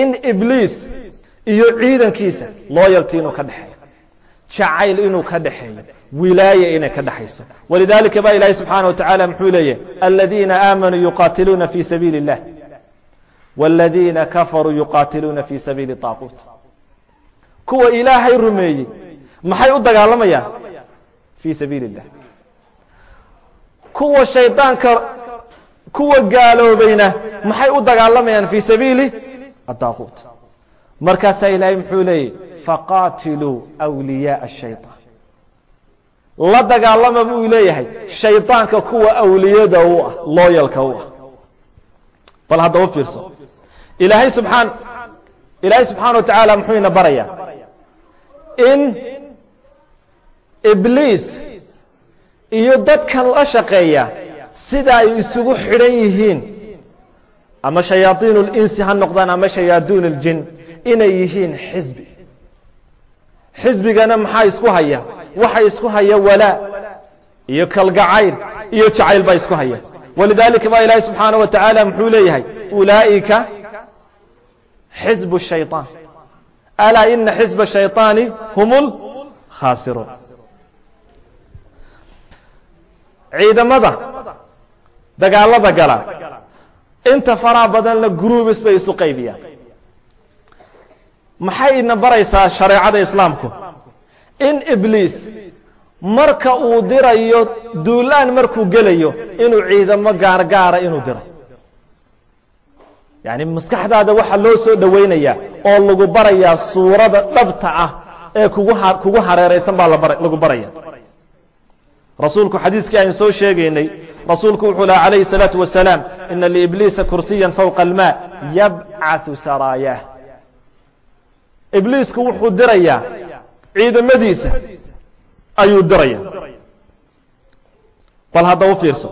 in ibliis iyo ciidankiisa loyalty inuu ka dhexeeyo jacayl inuu ka dhexeeyo wilaaya inay ka dhexayso walidalika ba ilaahi subxaana wa tacaala muxuu leeyahy aladiina aamanuu yuqaatiluuna fi sabiili اllah wاladiina kafaruu yuqaatiluuna fi sabiili طaaquut kuwa ilaahay rumeeyey. Maxay u dagaalamayaan fii sabiili kuwa shaydaanka kuwa gaaloobayna maxay u dagaalamayaan? Fii sabiili adaaquut markaasaa ilaahay muxuu leeyay faqaatiluu wliyaaa ashaytaan la dagaalama buu leeyahay. Shaydaanka kuwa awliyada u ah looyalka u ah. Bal haddaba fiirso. Ilaahay subxaan ilaahay subxaana wa tacaala muxuu ina barayaa in ibliis iyo dadka la shaqeeya sida ay isugu xidhan yihiin ama shayaaiin اlinsi ha noqdaan ama shayaadiin اljin inay yihiin xisbi xisbigana maxaa isku haya waxa isku haya walaa iyo kalgacayl iyo jacayl baa isku haya walidalika ba ilaahi subxaanaه wa tacaala muxuu leeyahay ulaa'ika xisb الshayطaan alaa ina xisba shayطaani hum lkhaasiruun ciidamada dagaalada gala inta faraa badanna groubis bay isu qaybiyaan maxay ina baraysaa shareecada islaamku in ibliis marka uu dirayo duulaan markuu gelayo inuu ciidamo gaargaara inuu diro yani maskaxdaada waxaa loo soo dhowaynayaa oo lagu barayaa suurada dhabta ah ee kugu kugu hareeraysan baa lagu baraya rasuulku xadiiskii aynu soo sheegaynay rasuulku wuxuu laha calayhi الsalaaةu wasalaam ina liibliisa kursiya fowqa اlma yabcaثu saraayaah ibliisku wuxuu dirayaa ciidamadiisa ayuu diraya bal hadda u fiirso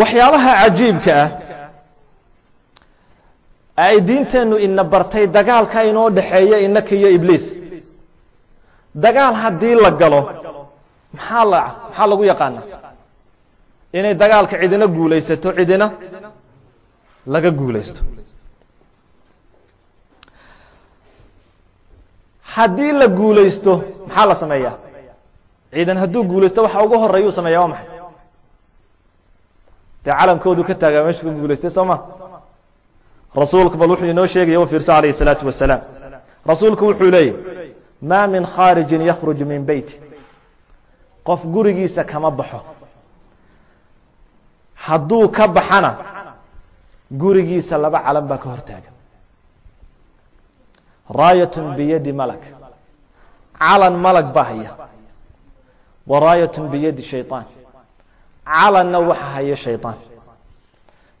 waxyaabaha cajiibka ah ay diinteennu ina bartay dagaalka inoo dhexeeya inaka iyo ibliis. Dagaal haddii la galo maxaa la maxaa lagu yaqaana? Inay dagaalka cidina guulaysato cidina laga guulaysto. Haddii la guulaysto maxaa la sameeyaa? Ciidan hadduu guulaysto waxa ugu horeeyuu sameeya waa maxay dee calankoodu ka taaga meesha ku guulaystay sooma ma? Rasuulku bal wuxuu inoo sheegaya u fiirso calayh isalaatu wasalaam. Rasuulku wuxuu leeyahy maa min khaarijin yakhruj min beyti qof gurigiisa kama baxo. Hadduu ka baxana gurigiisa laba calan baa ka hortaaga raayatun biyadi malak. Calan malag baa haya. Wa raayatun biyadi shayطaan calanna waxa haya shayطaan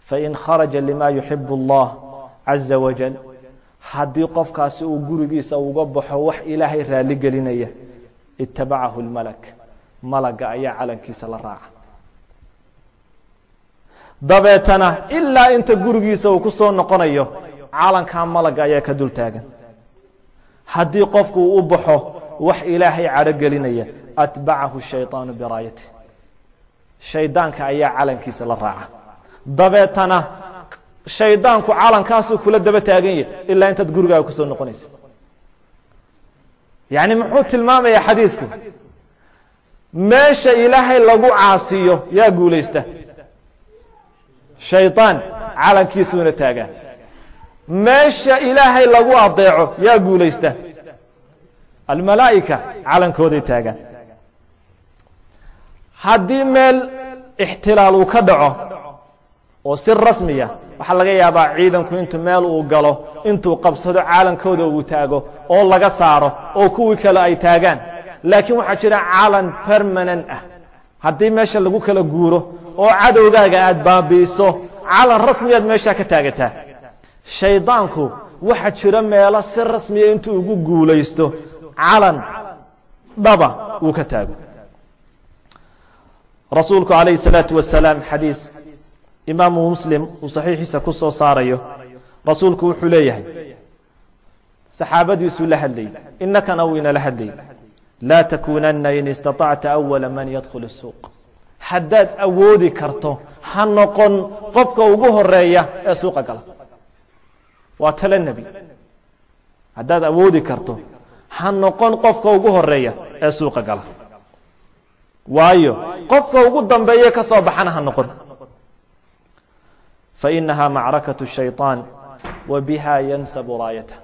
fain kharaja lima yuxib اllah caza wajal haddii qofkaasi uu gurigiisa uga baxo wax ilaahay raali gelinaya itabacahu اlmalak malaga ayaa calankiisa la raaca dabeetana ilaa inta gurigiisa uu ku soo noqonayo calankaa malaga ayaa ka dul taagan haddii qofku uu u baxo wax ilaahay cadho gelinaya atbacahu shayطaanu biraayatih shaydaanka ayaa calankiisa la raaca. Dabeetana shaydaanku calankaasuu kula daba taagan yahy ilaa intaad gurigaaga ku soo noqonaysa yani muxuu tilmaamayaa xadiisku? Meesha ilaahay lagu caasiyo yaa guulaysta. Shayطaan calankiisuuna taagaan meesha ilaahay lagu adeeco yaa guulaysta. Almalaa'ika calankooday taagaan. Haddii meel ixtilaal uu ka dhaco oo si rasmiya waxaa laga yaabaa ciidanku intuu meel uu galo intuu qabsado caalankooda uu taago oo laga saaro oo kuwii kale ay taagaan. Laakiin waxaa jira calan permanent ah. Haddii meesha lagu kala guuro oo cadowgaaga aad baabi'iso calan rasmiyaad meeshaa ka taagataa. Shaydaanku waxaa jira meelo si rasmiya intuu ugu guulaysto calan dhaba uu ka taago rasuulku calayhi salaatu wasalaam xadiis imaamu muslim uu saxiixiisa ku soo saarayo rasuulku wuxuu leeyahay saxaabadiisuu la hadlayy inakana wuu inala hadlayy laa takuunanna in istaطacta awala man yadkhulu suuq. Haddaad awoodi karto ha noqon qofka ugu horreeya ee suuqa gala. Waa tale nebi. Haddaad awoodi karto ha noqon qofka ugu horreeya ee suuqa gala waayo qofka ugu dambeeye ka soo baxana ha noqon. Fainaha macrakaة shayطaan wa biha yansabu raayatah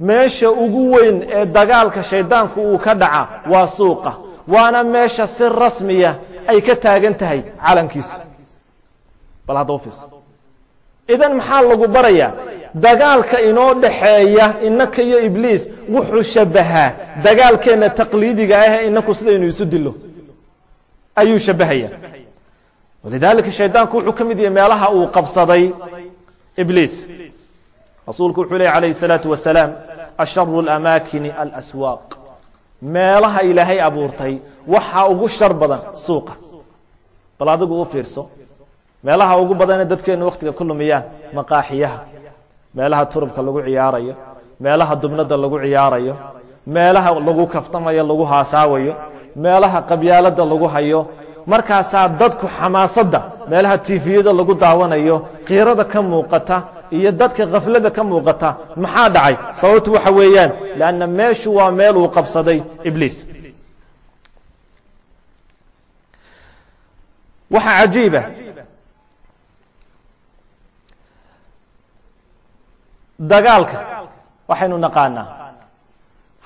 meesha ugu weyn ee dagaalka shaydaanku uu ka dhaca waa suuqa waana meesha si rasmiya ay ka taagan tahay calankiisu bal hadda ufiirso idan maxaa lagu barayaa dagaalka inoo dhaxeeya inaka iyo ibliis wuxuu shabahaa dagaalkeenna taqliidiga ah inaku sidaynu isu dilo ayuu shabahaya walidaalika shaydaanku wuxuu ka mid yahay meelaha uu qabsaday ibliis rasuulku wuxuu ley alayh الsalaatu wasalaam asharu اlamaakini alaswaaq meelaha ilaahay abuurtay waxaa ugu shar badan suuqa bal adigu u fiirso meelaha ugu badanee dadkeenu wakhtiga ku lumiyaan maqaaxiyaha meelaha turubka lagu ciyaarayo meelaha dubnada lagu ciyaarayo meelaha lagu kaftamayo lagu haasaawayo meelaha qabyaalada lagu hayo. Markaasaa dadku xamaasadda meelaha tifiyada lagu daawanayo kiirada ka muuqata iyo dadka khaflada ka muuqata maxaa dhacay? Sababtu waxa weeyaan lanna meeshu waa meel uu qabsaday ibliis. Waxaa cajiiba dagaalka waxaynu naqaanaa.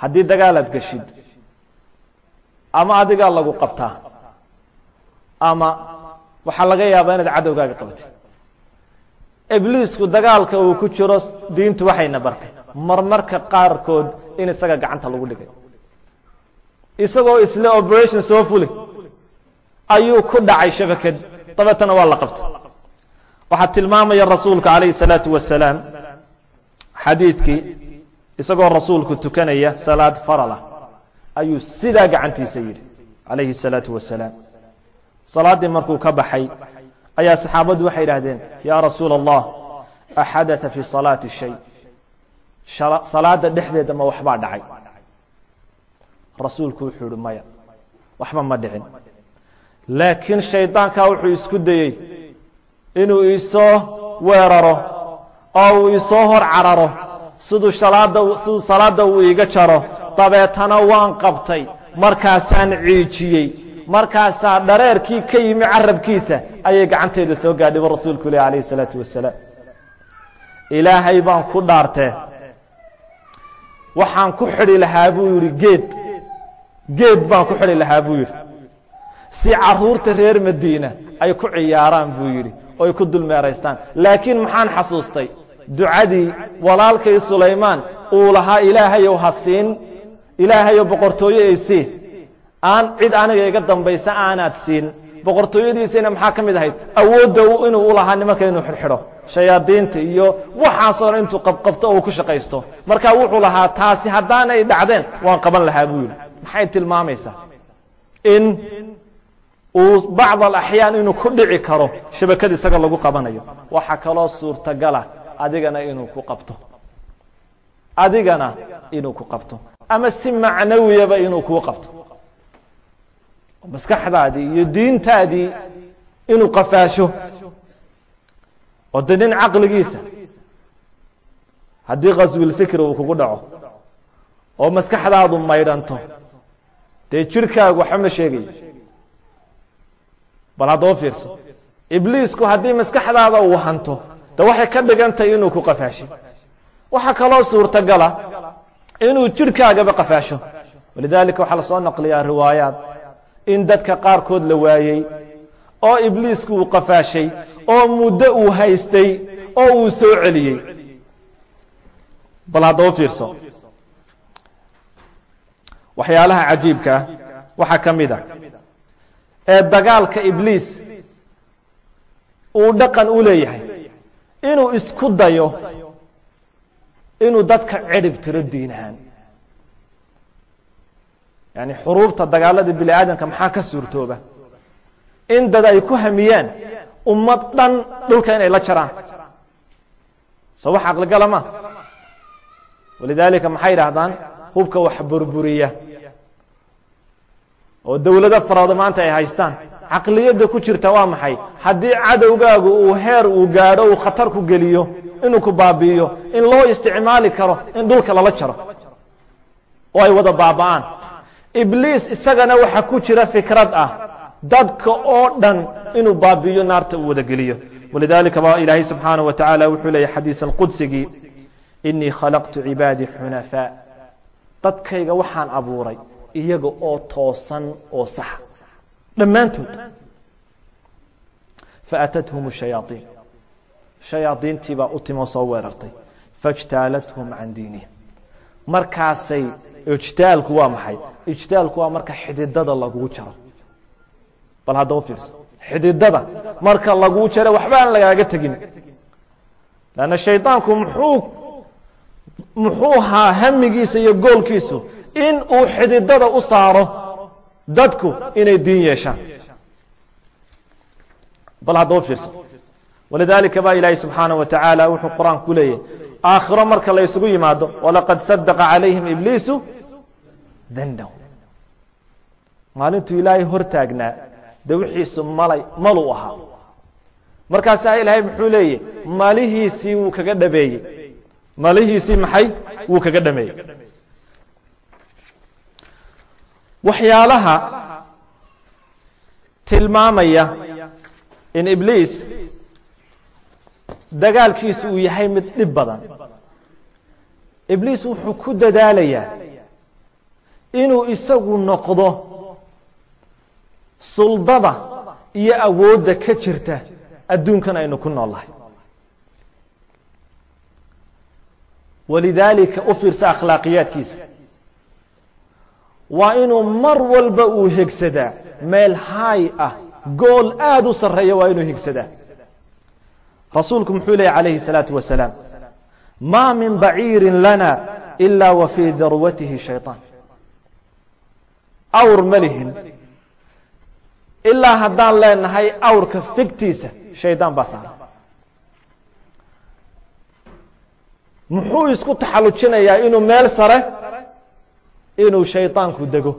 Haddii dagaal aad geshid ama adigaa lagu qabtaa ama waxaa laga yaabaa inaad cadowgaaga qabatid ibliisku dagaalka uu ku jiro diintu waxayna bartay. Marmarka qaarkood in isaga gacanta lagu dhigay. Isagoo isle operation soo fuli ayuu ku dhacay shabakad. Dabeetana waa la qabtay. Waxaa tilmaamaya rasuulka calayh الsalaatu wasalaam xadiidkii isagoo rasuulku tukanaya salaad farala ayuu sidaa gacantiisa yidhi calayhi الsalaatu wasalaam. Salaaddii markuu ka baxay ayaa saxaabaddu waxay idhaahdeen yaa rasuula allah axadaa fi salaati shay. Salaada dhexdeeda ma waxbaa dhacay. Rasuulku wuxuu ihi maya waxba ma dhicin. Laakiin shaydaankaa wuxuu isku dayey inuu isoo weeraro oo uu isoo hor cararo siduu salaada uu iiga jaro dabeetana waan qabtay markaasaan ciijiyey markaasaa dhareerkii ka yimi carabkiisa ayay gacanteeda soo gaadhay bu rasuulku leh alayh الsalaatu wasalaam. Ilaahay baan ku dhaartee waxaan ku xidhi lahaa buu yidhi geed geed baan ku xidhi lahaa buu yidhi. Si carruurta reer madiina ay ku ciyaaraan buu yidhi oo ku dulmeeraystaan laakiin maxaan xasuustay ducadii walaalkay sulaymaan uu lahaa ilaahayow ha siin ilaahayow boqortooyo ay sii aan cid aniga iga dambaysa aanaad siin. Boqortooyadiisayna maxaa ka mid ahayd? Awoodda inuu u lahaa nimanka inuu xidhxidho. Shayaadiinta iyo waxaasoo dhan intuu qabqabto oo ku shaqaysto. Marka wuxuu lahaa taasi haddaanay dhacdeen waan qaban lahaa buu yidhi. Maxay tilmaamaysaa in uu bacd alaxyaan inuu ku dhici karo shabakad isaga lagu qabanayo. Waxaa kaloo suurtagala adigana inuu ku qabto. Adigana inuu ku qabto. Ama si macnawiyaba inuu kuu qabto. Maskaxdaadii iyo diintaadii inuu qafaasho. Oo de nin caqligiisa haddii khaswilfikri uu kugu dhaco oo maskaxdaadu maydhanto dee jirhkaagu waxba ma sheegayo bal haddoo fiirso ibliisku haddii maskaxdaada uu hanto de waxay ka dhigantahay inuu ku qafaashay waxaa kaloo suurtagala inuu jirhkaagaba qafaasho. Walidaalika waxaa la soo naqliyaa riwaayaat in dadka qaarkood la waayey oo ibliisku uu qafaashay oo muddo uu haystay oo uu soo celiyey. Bal haddaba fiirso. Waxyaalaha cajiibka ah waxaa ka mid a. Ee dagaalka ibliis uu dhaqan u leeyahay inuu isku dayo inuu dadka cidhib tiro diin ahaan yani xuruubta dagaalada bini aadamka maxaa ka suurtooba? In dad ay ku hamiyaan ummad dhan dhulka inay la jaraan. Soo wax caqligala ma? Walidaalika maxay yidhaahdaan? Hubka wax burburiya. Oo dowlado farooda maanta ay haystaan caqliyadda ku jirta waa maxay? Haddii cadowgaagu uu heer uu gaadho uu khatar ku geliyo inuu ku baabi'iyo in loo isticmaali karo in dhulka lala jaro oo ay wada baaba'aan. Ibliis isagana waxa ku jira fikrad ah dadka oo dhan inuu baabi'iyo naarta uu wada geliyo. Walidalika ba ilaahay subxaanaه wa tacaala wuxuu leeyahy xadiisan qudsigii inii khalaqtu cibaadii xunafaa dadkayga waxaan abuuray iyaga oo toosan oo saxa dhammaantood faatathum shayaaiin shayaadiintii baa u timoo soo weerartay. Faاjtaalathum can diinihim markaasay ijtaalku waa maxay? Ijtaalku waa marka xididada laguu jaro. Bal hadda u fiirso. Xididada marka laguu jaro waxba aan lagaaga tegin. Lanna shaydaanku muxuu muxuu haa hamigiisa iyo goolkiisu. In uu xididada u saaro dadku inay diin yeeshaan. Bal hadda u fiirso. Walidaalika baa ilaahi subxaanaه wa tacaala wuxuu qur'aanku ku leeyahy aakhiro marka la ysugu yimaado walaqad sadaqa calayhim ibliisu dandaw maalintuu ilaahay hor taagnaa de wixiisu malay maluu ahaa. Markaasaa ilaahay muxuu leeyahy malihiisii wuu kaga dhabeeyey. Malihiisii maxay? Wuu kaga dhameeyey waxyaalaha tilmaamaya in ibliis dagaalkiisu uu yahay mid dhib badan. Ibliis wuxuu ku dadaalayaa inuu isagu noqdo suldada iyo awoodda ka jirta adduunkan aynu ku noolnahay walidaalika u fiirsa akhlaaqiyaadkiisa waa inuu mar walba uu hegsadaa meel haay ah gool aada u sarreeya waa inuu hegsadaa rasuulku muxuu leeyay calayhi الsalaaةu wasalaam ma min baciiri lana ila wa fii darwatihi shayطaan awr ma lihin ilaa haddaan leenahay awrka figtiisa shaydaan baa saara muxuu isku taxallujinayaa inuu meel sare inuu shayطaanku dego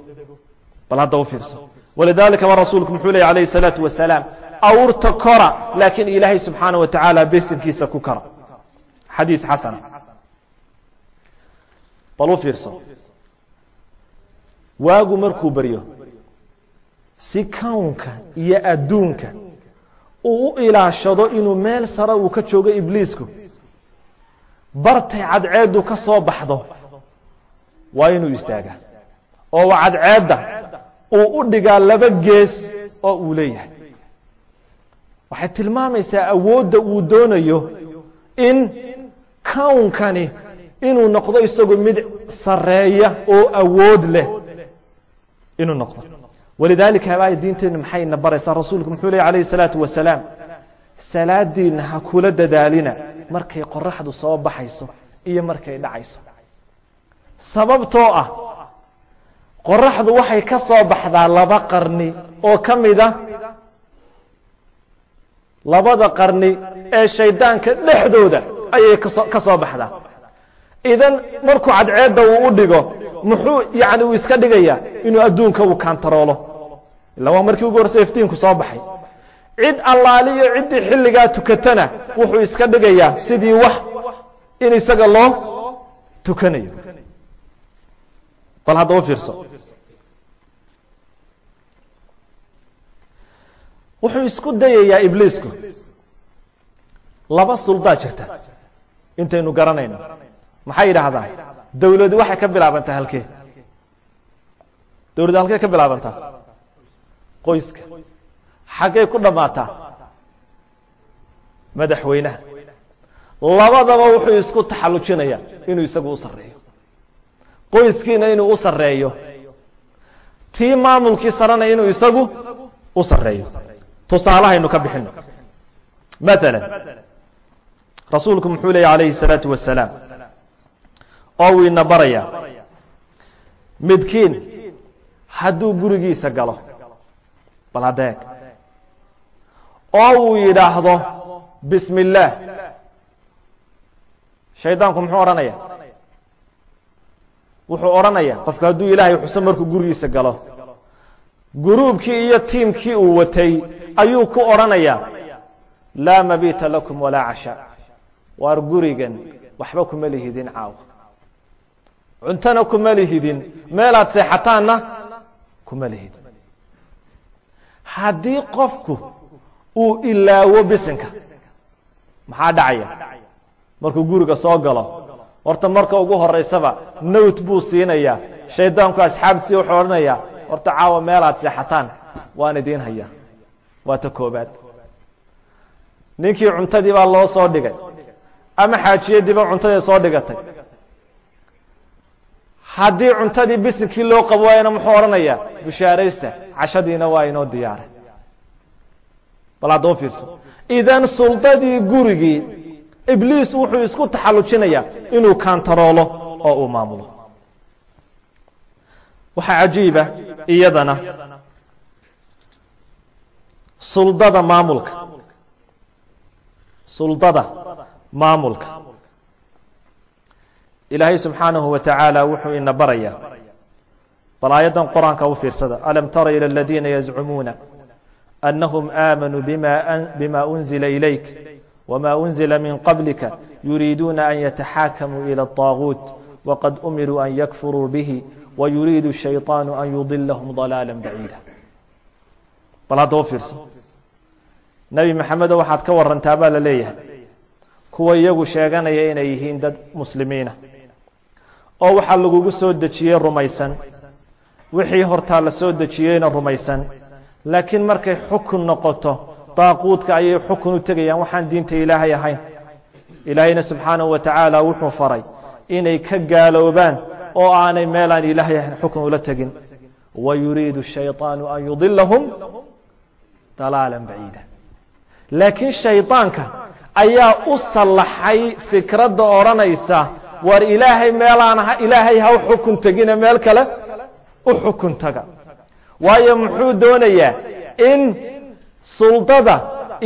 bal hadda u fiirso walidalika ba rasuulku muxuu leeyay alayh الsalaaةu wasalaam awrta kora laakiin ilaahay subxaanaه wa tacaala besinkiisa ku kora xadiis xasana bal u fiirso waagu markuu baryo si kownka iyo adduunka uu u ilaashado inuu meel sare uu ka joogo ibliisku bartay cadceeddu ka soo baxdo waa inuu istaagaa oo waa cadceedda uu u dhigaa laba gees oo uu leeyahay. Waxay tilmaamaysaa awoodda uu doonayo in kownkani inuu noqdo isagu mid sareeya oo awood leh inuu noqdo. Walidaalika habaaya diinteennu maxayna baraysaa? Rasuulku muxuu ley alayh الsalaatu wasalaam salaadiinna ha kula dadaalina markay qoraxdu soo baxayso iyo markay dhacayso sababtoo ah qoraxdu waxay ka soo baxdaa laba qarni oo ka mida labada qarni ee shaydaanka dhexdooda ayay ka soo baxdaa. Idan markuu cadceedda uu u dhigo muxuu yani uu iska dhigayaa inuu adduunka uu kantaroolo. Ila waa markii ugu horse iftiinku soo baxay. Cid allaaliyo ciddii xilligaa tukatana wuxuu iska dhigayaa sidii wax in isaga loo tukanayo bal hadda u fiirso. Wuxuu isku dayayaa ibliisku. Laba suldaa jirta. Intaynu garanayno. Maxay yidhaahdaan dowladu waxay ka bilaabantaa halkee. Dowladdu halkee ka bilaabantaa? Qoyska. Xaggay ku dhammaataa madaxweynaha. Labadaba wuxuu isku taxallujinayaa inuu isagu u sarreeyo qoyskiina inuu u sarreeyo tii maamulkii sarana inuu isagu u sarreeyo tusaalahaynu ka bixino maala rasuulku muxuu leeya alayhi الsalaatu wasalaam oo uu ina baraya midkiin hadduu gurigiisa galo bal hadeeg oo uu yidhaahdo bismi اllaah shaydaanku muxuu odhanaya wuxuu odhanaya qofku hadduu ilaahay xuso markuu gurigiisa galo. Guruubkii iyo tiimkii uu watay ayuu ku odhanayaa laa mabiita lakum walaa cashaa waar gurigan waxba kuma lihidin caawa cuntona kuma lihidin meelaad seexataanna kuma lihidin. Haddii qofku uu ilaawo bisinka maxaa dhacaya? Markuu guriga soo galo horta marka ugu horeysaba nowt buu siinayaa shaydaanku asxaabtiisi wuxuu odhanayaa horta caawa meelaad seexataan waan idiin hayaa. Waa ta koobaad ninkii cuntadii baa loo soo dhigay ama xaajiyadiiba cuntadii soo dhigatay. Haddii cuntadii bisinkii loo qabo waayana muxuu odhanayaa bushaaraysta cashadiina waa inoo diyaaray bal haddoo fiirso. Idan suldadii gurigii ibliis wuxuu isku taxallujinayaa inuu kaantaroolo oo uu maamulo. Waxaa cajiiba iyadana suldada maamulka. Suldada maamulka. Ilaahay subxaanahu wa tacaala wuxuu ina barayaa bal aayaddan qur'aanka u fiirsada alam tara ilى aladiina yazcumuuna anahum aamanuu bima unzila ilayk? إليك وما أنزل من قبلك يريدون أن يتحاكموا إلى الطاغوت وقد أمروا أن يكفروا به ويريد الشيطان أن يضلهم ضلالا بعيدا bal hadda u fiirso nebi maxamedo waxaad ka warantaa baa la leeyahay kuwa iyagu sheeganaya inay yihiin dad muslimiina oo waxaa lagugu soo dejiyey rumaysan wixii hortaa la soo dejiyeyna rumaysan laakiin markay xukun noqoto daaquudka ayay xukun u tegayaan. Waxaan diinta ilaahay ahayn. Ilaahayna subxaanahu wa tacaala wuxuu faray inay ka gaaloobaan oo aanay meelaan ilaahay ahayn xukun ula tegin. Wa yuriidu shayطaanu an yudilahum dalaala baciida. Laakiin shayطaanka ayaa u sallaxay fikradda odhanaysa war ilaahay meelaan ilaahay ha u xukun tegina meel kale u xukun taga. Waayo muxuu doonayaa in suldada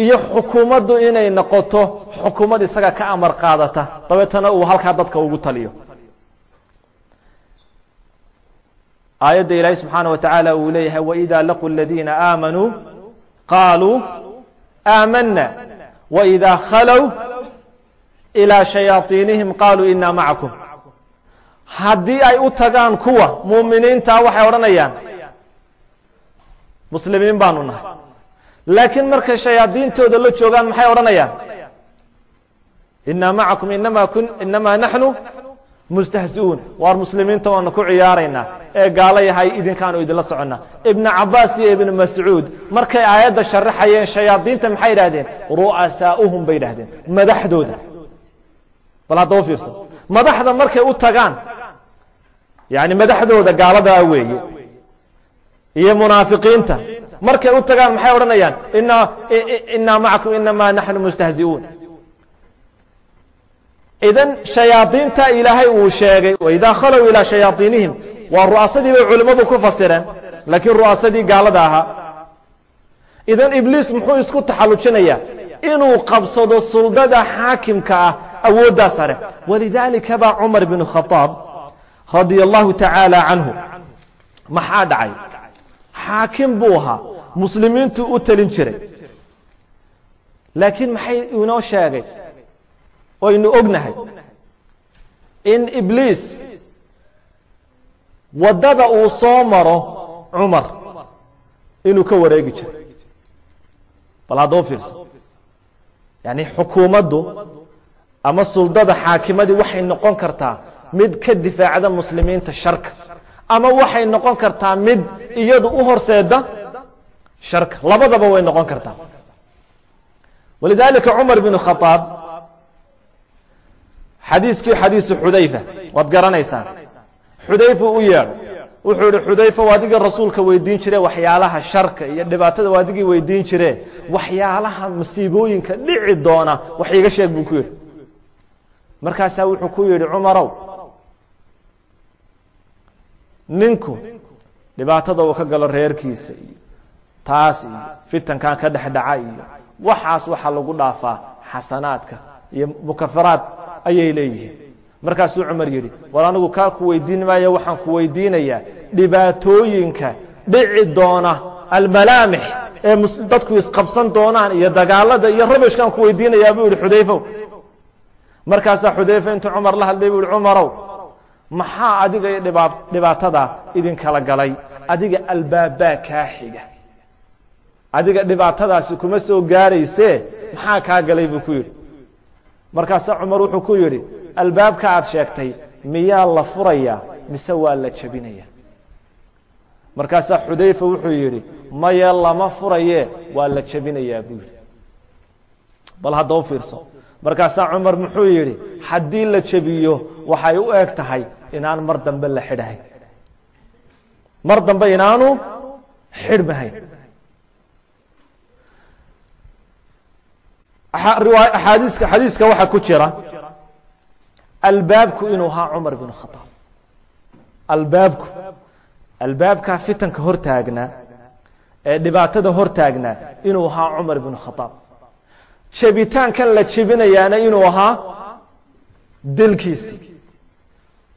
iyo xukuumaddu inay noqoto xukuumad isaga ka amar qaadata. Dabeetana uu halkaa dadka ugu taliyo. Aayadda ilaahay subxaana wa tacaala uu leeyahay waidaa laquu ladiina aamanuu qaaluu aamana waidaa khalow ilaa shayaaiinihim qaaluu inaa macakum. Haddii ay u tagaan kuwa muuminiinta waxay odhanayaan muslimiin baanu nahay laakiin markay shayaadiintooda la joogaan maxay odhanayaan? Inaa macakum inama inamaa naxnu mustahzi'uun. Waar muslimiinta waanu ku ciyaaraynaa ee gaalo yahay idinkaanu idinla soconnaa ibnu cabaas iyo ibnu mascuud markay aayadda sharaxayeen shayaadiinta maxay idhahdeen ru'asaa'uhum bay idhahdeen madaxdooda. Bal hadda u fiirso. Madaxda markay u tagaan yani madaxdooda gaaladaa weeye iyo munaafiqiinta markay u tagaan maxay odhanayaan? Inaa macakum inamaa naxnu mustahzi'uun. Idan shayaadiinta ilaahay uu sheegay waidaa khalow ilaa shayaaiinihim waa ru'asadii bay culimmadu ku fasireen laakiin ru'asadii gaalada ahaa. Idan ibliis muxuu isku taxallujinayaa inuu qabsado suldada xaakimka ah awooddaa sare. Walidaalika baa cumar bn khaaab radia allahu tacaala canhu maxaa dhacay xaakim buu ahaa. Muslimiintu u telin jiray. Laakiin maxay inoo sheegay? Oynu ognahay. In ibliis waddada uu soo maro cumar inuu ka wareegi jiray. Bal haddoo fiirso. Yani xukuumaddu ama suldada xaakimadii waxay noqon kartaa mid ka difaacda muslimiinta sharka ama waxay noqon kartaa mid iyadu u horseeda sharka labadaba way noqon kartaa. Walidaalika cumar bn khaaab xadiiskii xadiisu xudayfa waad garanaysaan. Xudayfa u yeedho wuxuu yihi xudayfa waa adigii rasuulka weydiin jire waxyaalaha sharka iyo dhibaatada waa adigii weydiin jire waxyaalaha masiibooyinka dhici doona. Wax iiga sheeg buu ku yidhi. Markaasaa ninku dhibaatada uu ka galo reerkiisa iyo taas iyo fitankan ka dhex dhaca iyo waxaas waxaa lagu dhaafaa xasanaadka iyo mukafaraad ayay leeyihiin. Markaasuu cumar yidhi war anigu kaa ku weydiin maayo waxaan ku weydiinayaa dhibaatooyinka. Dhici doona almalaamix ee dadku isqabsan doonaan iyo dagaalada iyo rabishkaan ku weydiinayaa buu yihi xudayfow. Markaasaa xudayfa intuu cumar la hadlay buu yihi cumarow maxaa adiga iyo dhiba dhibaatada idinkala galay? Adiga albaabbaa kaa xiga. Adiga dhibaatadaasi kuma soo gaaraysee maxaa kaa galay buu ku yidhi. Markaasaa cumar wuxuu ku yidhi albaabka aad sheegtay miyaa la furayaa mise waa la jebinaya markaasaa xudayfa wuxuu yidhi maye lama furaye waa la jebinayaa buu yidhi. Bal hadda u fiirso markaasaa cumar muxuu yidhi haddii la jebiyo waxay u eg tahay inaan mar dambe la xidhahayn mar dambe inaanu xidhmahayn axaadiiska xadiiska waxaa ku jira albaabku inuu ahaa cumar bn khaaab albaabku albaabkaa fitanka hor taagnaa ee dhibaatada hor taagnaa inuu ahaa cumar bn khaaab jebitaankan la jebinayaana inuu ahaa dilkiisii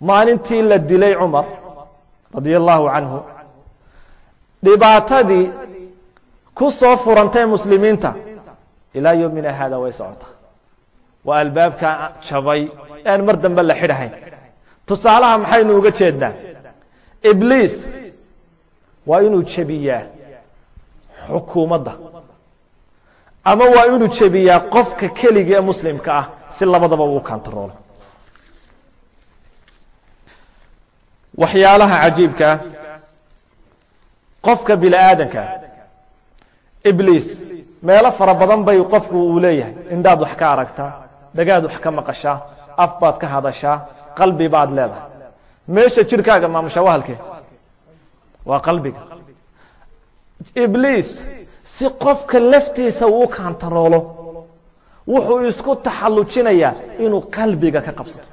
maalintii la dilay cumar radia allahu canhu. Dhibaatadii ku soo furantay muslimiinta ilaa yomina haada way socotaa waa albaabkaa jabay aan mar dambe la xidhahayn. Tusaalaha maxaynu uga jeednaa ibliis waa inuu jebiyaa xukuumadda ama waa inuu jebiyaa qofka keliga ee muslimka ah si labadaba uu kantaroolo waxyaalaha cajiibkaa qofka bini aadanka ibliis meelo fara badan bay qofku uu leeyahay. Indhaad wax ka aragtaa dhagaad wax ka maqashaa af baad ka hadashaa qalbi baad leedahay. Meesha jirhkaaga maamusha waa halkee? Waa qalbiga. Ibliis si qofka laftiisa uu kantaroolo wuxuu isku taxallujinayaa inuu qalbiga ka qabsado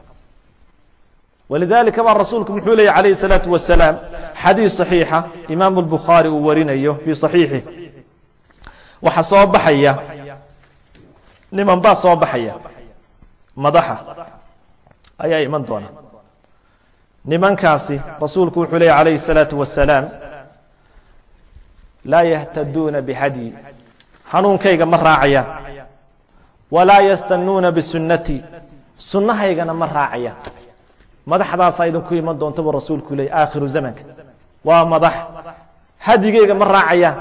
walidalika baa rasuulku muxuu leeyay calayh الsalaatu wasalaam xadiis صaxiixa imaamu اlbukhaari uu warinayo fii صaxiixi waxaa soo baxaya niman baa soo baxaya madaxa ayaa iman doona nimankaasi rasuulku wuxuu leeyay calayh الsalaatu wasalaam laa yahtaduuna bihadyi. Hanuunkayga ma raacayaan walaa yastanuuna bisunnatii sunnahaygana ma raacayaan madaxdaasaa idinku iman doonta rasuulku leeyay aakhiru zamanka. Waa madax. Hadigeyga ma raacayaan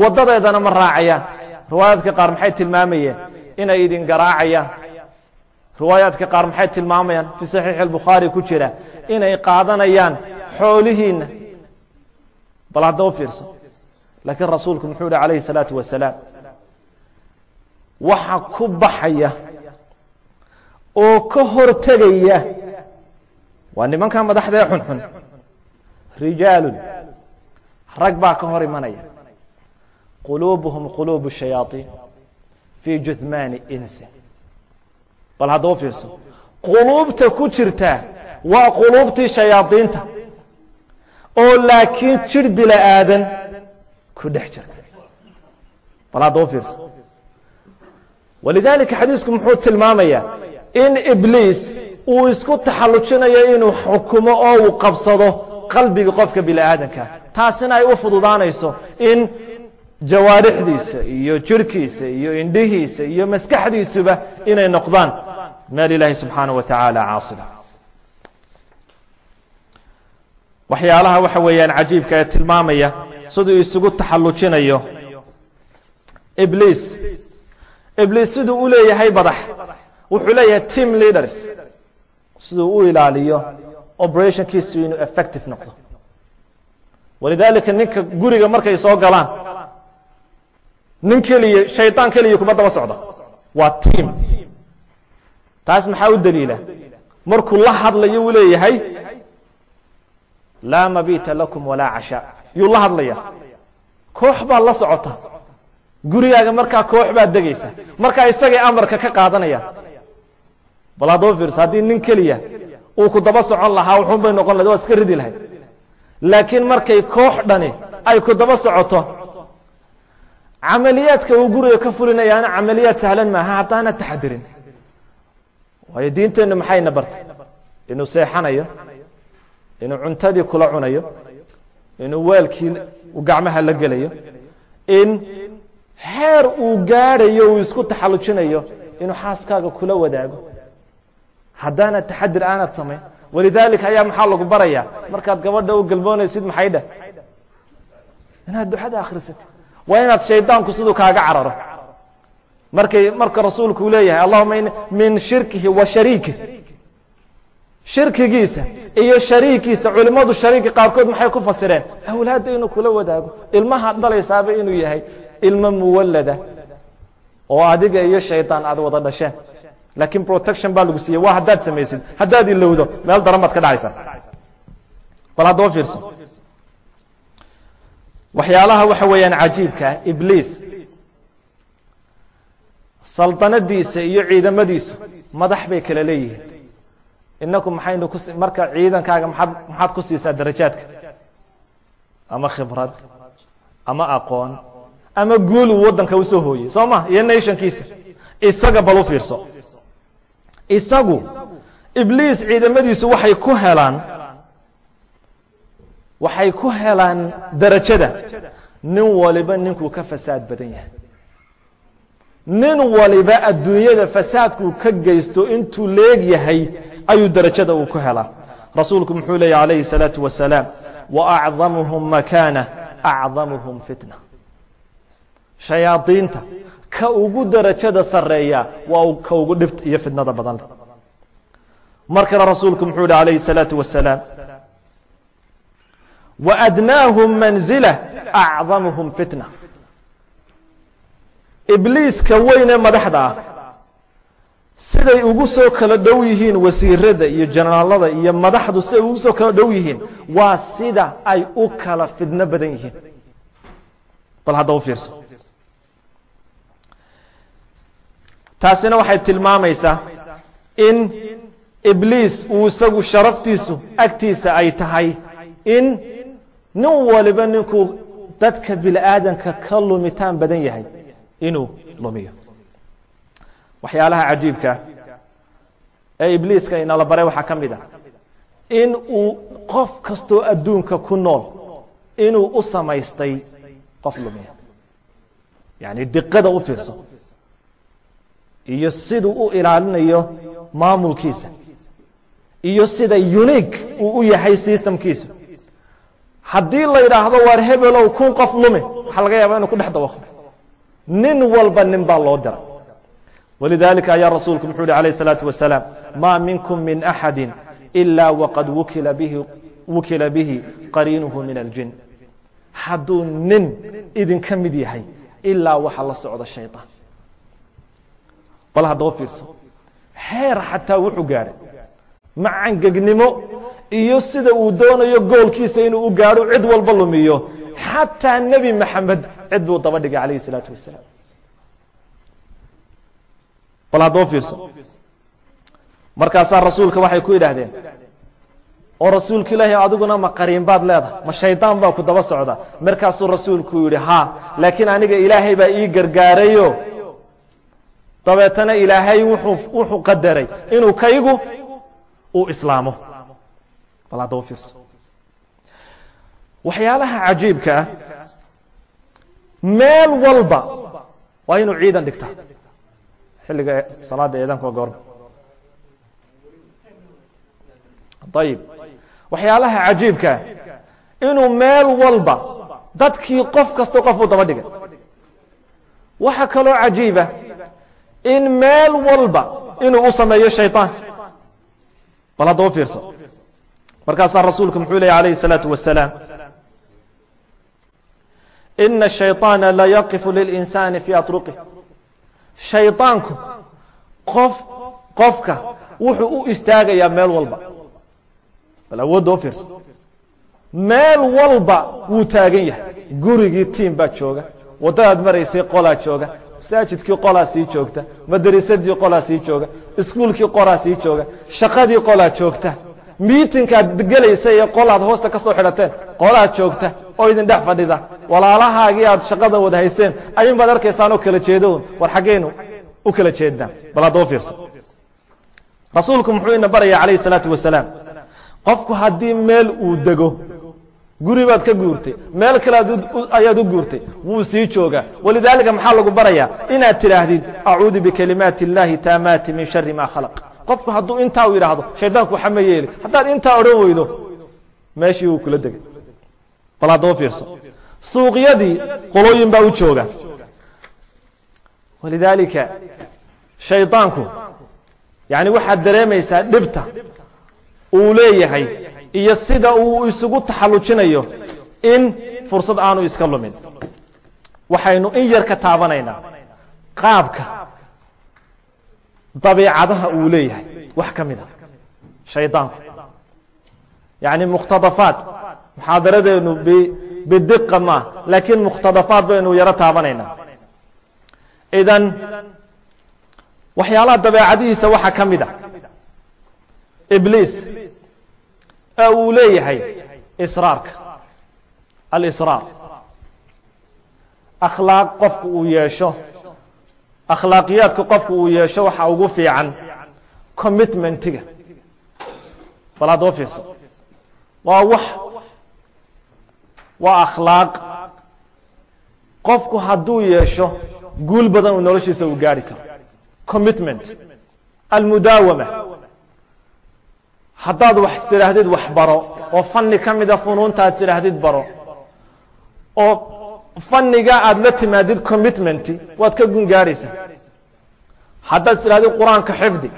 waddadeedana ma raacayaan riwaayaadka qaar maxay tilmaamayeen? Inay idin garaacayaan. Riwaayaadka qaar maxay tilmaamayaan? Fii saxiixi albukhaari ku jira. Inay qaadanayaan xoolihiinna. Bal hadda u fiirso laakiin rasuulku muxuu yihi calayhi الsalaatu wasalaam waxa ku baxaya oo ka hortegaya waa nimanka madaxda ee xunxun rijaalun rag baa ka hor imanaya. Quluubuhum quluubu shayaaiin fii juhmaani insin bal hadda u fiirso quluubta ku jirtaa waa quluubtii shayaadiinta oo laakiin jir bila aadan ku dhex jirta bal hadda u fiirso walidaalika xadiisku muxuu tilmaamayaa in ibliis uu isku taxallujinayo inuu xukumo oo uu qabsado qalbiga qofka bini aadanka taasina ay u fududaanayso in jawaarixdiisa iyo jirhkiisa iyo indhihiisa iyo maskaxdiisuba inay noqdaan. Meel ilaahi subxaanaه wa tacaala caasida. Waxyaalaha waxa weeyaan cajiibka ee tilmaamaya siduu isugu taxallujinayo. Ibliis. Ibliis siduu u leeyahay madax wuxuu leeyahay team leaders. Siduu u ilaaliyo operationkiisu inuu effective noqdo. Walidaalika ninka guriga markay soo galaan nin keliya shaydaan keliya kuma daba socda waa team. Taas maxaa u daliila? Markuu la hadlayo uu leeyahay laa mabita lakum walaa cashaa yuu la hadlaya. Koox baa la socota. Gurigaaga markaa koox baad degaysa. Markaa isagay amarka ka qaadanaya. Bal fiirso haddii nin keliya uu ku daba socon lahaa wuxuun bay noqon lahayd waa iska ridi lahayd laakiin markay koox dhani ay ku daba socoto camaliyaadka uu guriga ka fulinayaana camaliyaad sahlan maaha haddaana taxadirin waayo diinteennu maxayna bartay? Inuu seexanayo inuu cuntadii kula cunayo inuu weelkii uu gacmaha la gelayo in heer uu gaadhayo uu isku taxallujinayo inuu xaaskaaga kula wadaago. Haddaanad taxadir aanad samayn walidaalika ayaa maxaa lagu barayaa? Markaad gabadha u galmoonaysid maxay dheh inaad duxada akhrisatid. Waa inaad shaydaanku siduu kaaga cararo. Markay marka rasuulku uu leeyahay allahuma min shirkihi wa shariikih shirkigiisa iyo shariikiisa culimmadu shariiki qaarkood maxay ku fasireen? Awlaadda inuu kula wadaago. Ilmahaad dhalaysaaba inuu yahay ilmo muwalada oo adiga iyo shaydaan aad wada dhasheen. Laakiin protection baa lagu siiyey. Waa haddaad samaysid. Haddaad ilowdo meel daran baad ka dhacaysaa. Bal haddaba fiirso. Waxyaalaha waxa weeyaan cajiibkaa ibliis saldanadiisa iyo ciidamadiisu madax bay kala leeyihiin inaku maxaynu ku marka ciidankaaga maaad maxaad ku siisaa darajaadka. Ama khibrad ama aqoon ama guul uu waddanka u soo hooyey. Soo ma iyo nationkiisa. Isaga bal u fiirso. Isagu ibliis ciidamadiisu waxay ku helaan waxay ku helaan darajada. Nin waliba ninkuu ka fasaad badan yahay. Nin waliba adduunyada fasaadkuu ka geysto intuu leeg yahay ayuu darajada uu ku helaa rasuulku muxuu leeya calayhi الsalaaةu wasalaam waacdamuhum makaana acdamuhum fitna shayaadiinta ka ugu darajada sareeya waa ka ugu dhibta iyo fitnada badan leh mar kale rasuulku muxuu yihi calayhi الsalaaةu wasalaam waadnaahum manzila acdamuhum fitna ibliiska weynee madaxda ah siday ugu soo kala dhow yihiin wasiirada iyo jenaraalada iyo madaxdu siday ugu soo kala dhow yihiin waa sida ay u kala fidno badan yihiin. Bal hadda u fiirso. Taasina waxay tilmaamaysaa in ibliis uu isagu sharaftiisu agtiisa ay tahay in nin waliba ninkuu dadka bini aadanka ka lumitaan badan yahay inuu lumiyo. Waxyaalaha cajiibka ee ibliiska inala baray waxaa ka mid a. In uu qof kastoo adduunka ku nool inuu u samaystay qof lumiya. Yani diqada u fiirso. Iyo siduu u ilaalinayo maamulkiisa. Iyo sida unique uu u yahay systemkiisu haddii la yidhaahdo waar hebelow kun qof lumi waxaa laga yaaba inuu ku dhex dawaqo nin walba nin baa loo diray walidaalika ayaa rasuulku wuxuu hi calayh salaatu wasalaam maa minkum min axadi ilaa waqad wukila bihi qariinuhu min aljin hadduu nin idinka mid yahay ilaa waxa la socda shayaan bal haddaba fiirso heer xataa wuxuu gaadhay macangegnimo iyo sida uu doonayo goolkiisa inuu u gaadho cid walba lumiyo xataa nebi maxamed cid buu daba dhigay calayhi salaatu wasalaam bal haddaba fiirso. Markaasaa rasuulka waxay ku yidhaahdeen oo rasuulka ilaahi adiguna ma qariin baad leedahay ma shaydaan baa ku daba socda. Markaasuu rasuulku yidhi ha laakiin aniga ilaahay baa ii gargaarayo. Dabeetana ilaahay wuxuu wuxuu qadaray inuu kaygu uu islaamo. Bal haddaba fiirso. Waxyaalaha cajiibka ah meel walba waa inuu ciidan dhigtaa xilliga salaada eedaanku waa goorma ayib waxyaalaha cajiibkaa inuu meel walba dadkii qof kasta qof uu daba dhigay waxa kaloo cajiiba in meel walba inuu u sameeyo shayطaan bal haddaba fiirso markaasaa rasuulku muxuu leeyay alayh الsalaaةu wasalaam ina الshayطaana la yaqifu lilإnsaani fi aطruqih shayطaanku qof qofka wuxuu u istaagayaa meel walba. Bal awoodda oo fiirso meel walba wuu taagan yahay. Gurigii tiim baa jooga. Waddadaad maraysay qolaa jooga. Masaajidkii qolaa sii joogta. Madarisadii qolaa sii jooga. Iskuulkii qolaa sii jooga. Shaqadii qolaa joogta miitinkaad gelaysa ee qolaad hoosta ka soo xidhateen qolaa joogta oo idin dhex fadhida. Walaalahaagii aad shaqada wada hayseen ayun baad arkaysaanoo kala jeedoon. War xaggeynu u kala jeednaa bal haddaba fiirso. Rasuulku muxuu ina baraya calayh isalaatu wasalaam qofku haddii meel uu dego guri baad ka guurtay meel kale ayaad u guurtay wuu sii joogaa. Walidaalika maxaa lagu barayaa? Inaad tidhaahdid acuudu bikalimaati اllahi taamaati min shari ma khalaq qofku hadduu intaa yidhaahdo shaydaanku waxa ma yeeli. Haddaad intaa odhan weydo meeshii wuu kula degay. Bal haddaba fiirso. Suuqyadii qolooyin baa u jooga. Walidaalika shaydaanku yani waxaad dareemaysaa dhibta uu leeyahay iyo sida uu isugu taxallujinayo in fursad aanu iska lumin. Waxaynu in yar ka taabanaynaa qaabka dabiicadaha uu leeyahay. Wax ka mid a shaydaanku yani mukhtadafaat muxaadaradeenu bidiqa maa laakiin mukhtadafaat baynu yaro taabanaynaa idan waxyaalaha dabeecadihiisa waxaa ka mid a ibliis. Ee uu leeyahay israarka. Alisraar. Akhlaaq qofku uu yeesho akhlaaqiyaadka qofku uu yeesho waxa ugu fiican commitmentiga. Bal haddoo fiirso. Waa wax waa akhlaaq. Qofku hadduu yeesho guul badan uu noloshiisa uu gaari karo. Commitment. Almudaawama. Haddaad wax istidhaahdid wax baro. Oo fani ka mida funuunta aad tidhaahdid baro. Oo faniga aad la timaadid commitment waad ka gun gaaraysaa haddaad tidhahdid qur'aanka xifdi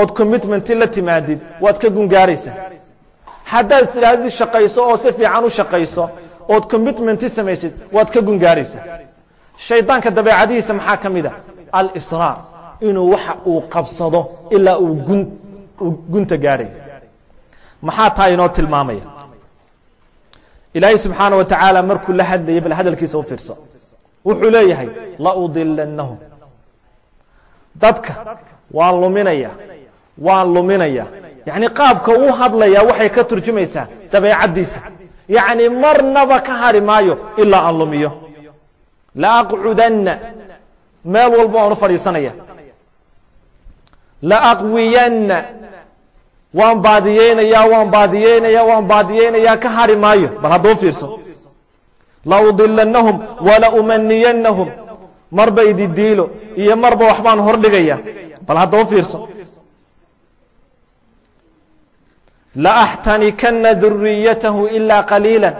ood commitmenti la timaadid waad ka gun gaaraysaa haddaad tidhaahdid shaqayso oo si fiican u shaqayso ood commitmenti samaysid waad ka gun gaaraysaa shaydaanka dabeecadihiisa maxaa ka mid a alisraar inuu waxa uu qabsado ilaa uu gun uu gunta gaadhayo maxaa taa inoo tilmaamaya ilaahay subxaana wa tacaala markuu la hadlayay bal hadalkiisa u fiirso. Wuxuu leeyahay laudilannahum dadka waan luminaya waan luminaya yacni qaabka uu hadlaya waxay ka turjumaysaa dabeecaddiisa. Yacni marnaba ka hari maayo ilaa aan lumiyo. Laaqcudanna meel walba waan u fadhiisanaya. Laaqwiyanna waan baadiyeynayaa waan baadiyeynayaa waan baadiyeynayaa ka hari maayo. Bal hadduu fiirso. Laudilannahum walaumaniyannahum marba ididiilo iyo marba waxbaan hordhigaya bal hadduu fiirso. Laaxtanikana duriyatahu ilaa qaliila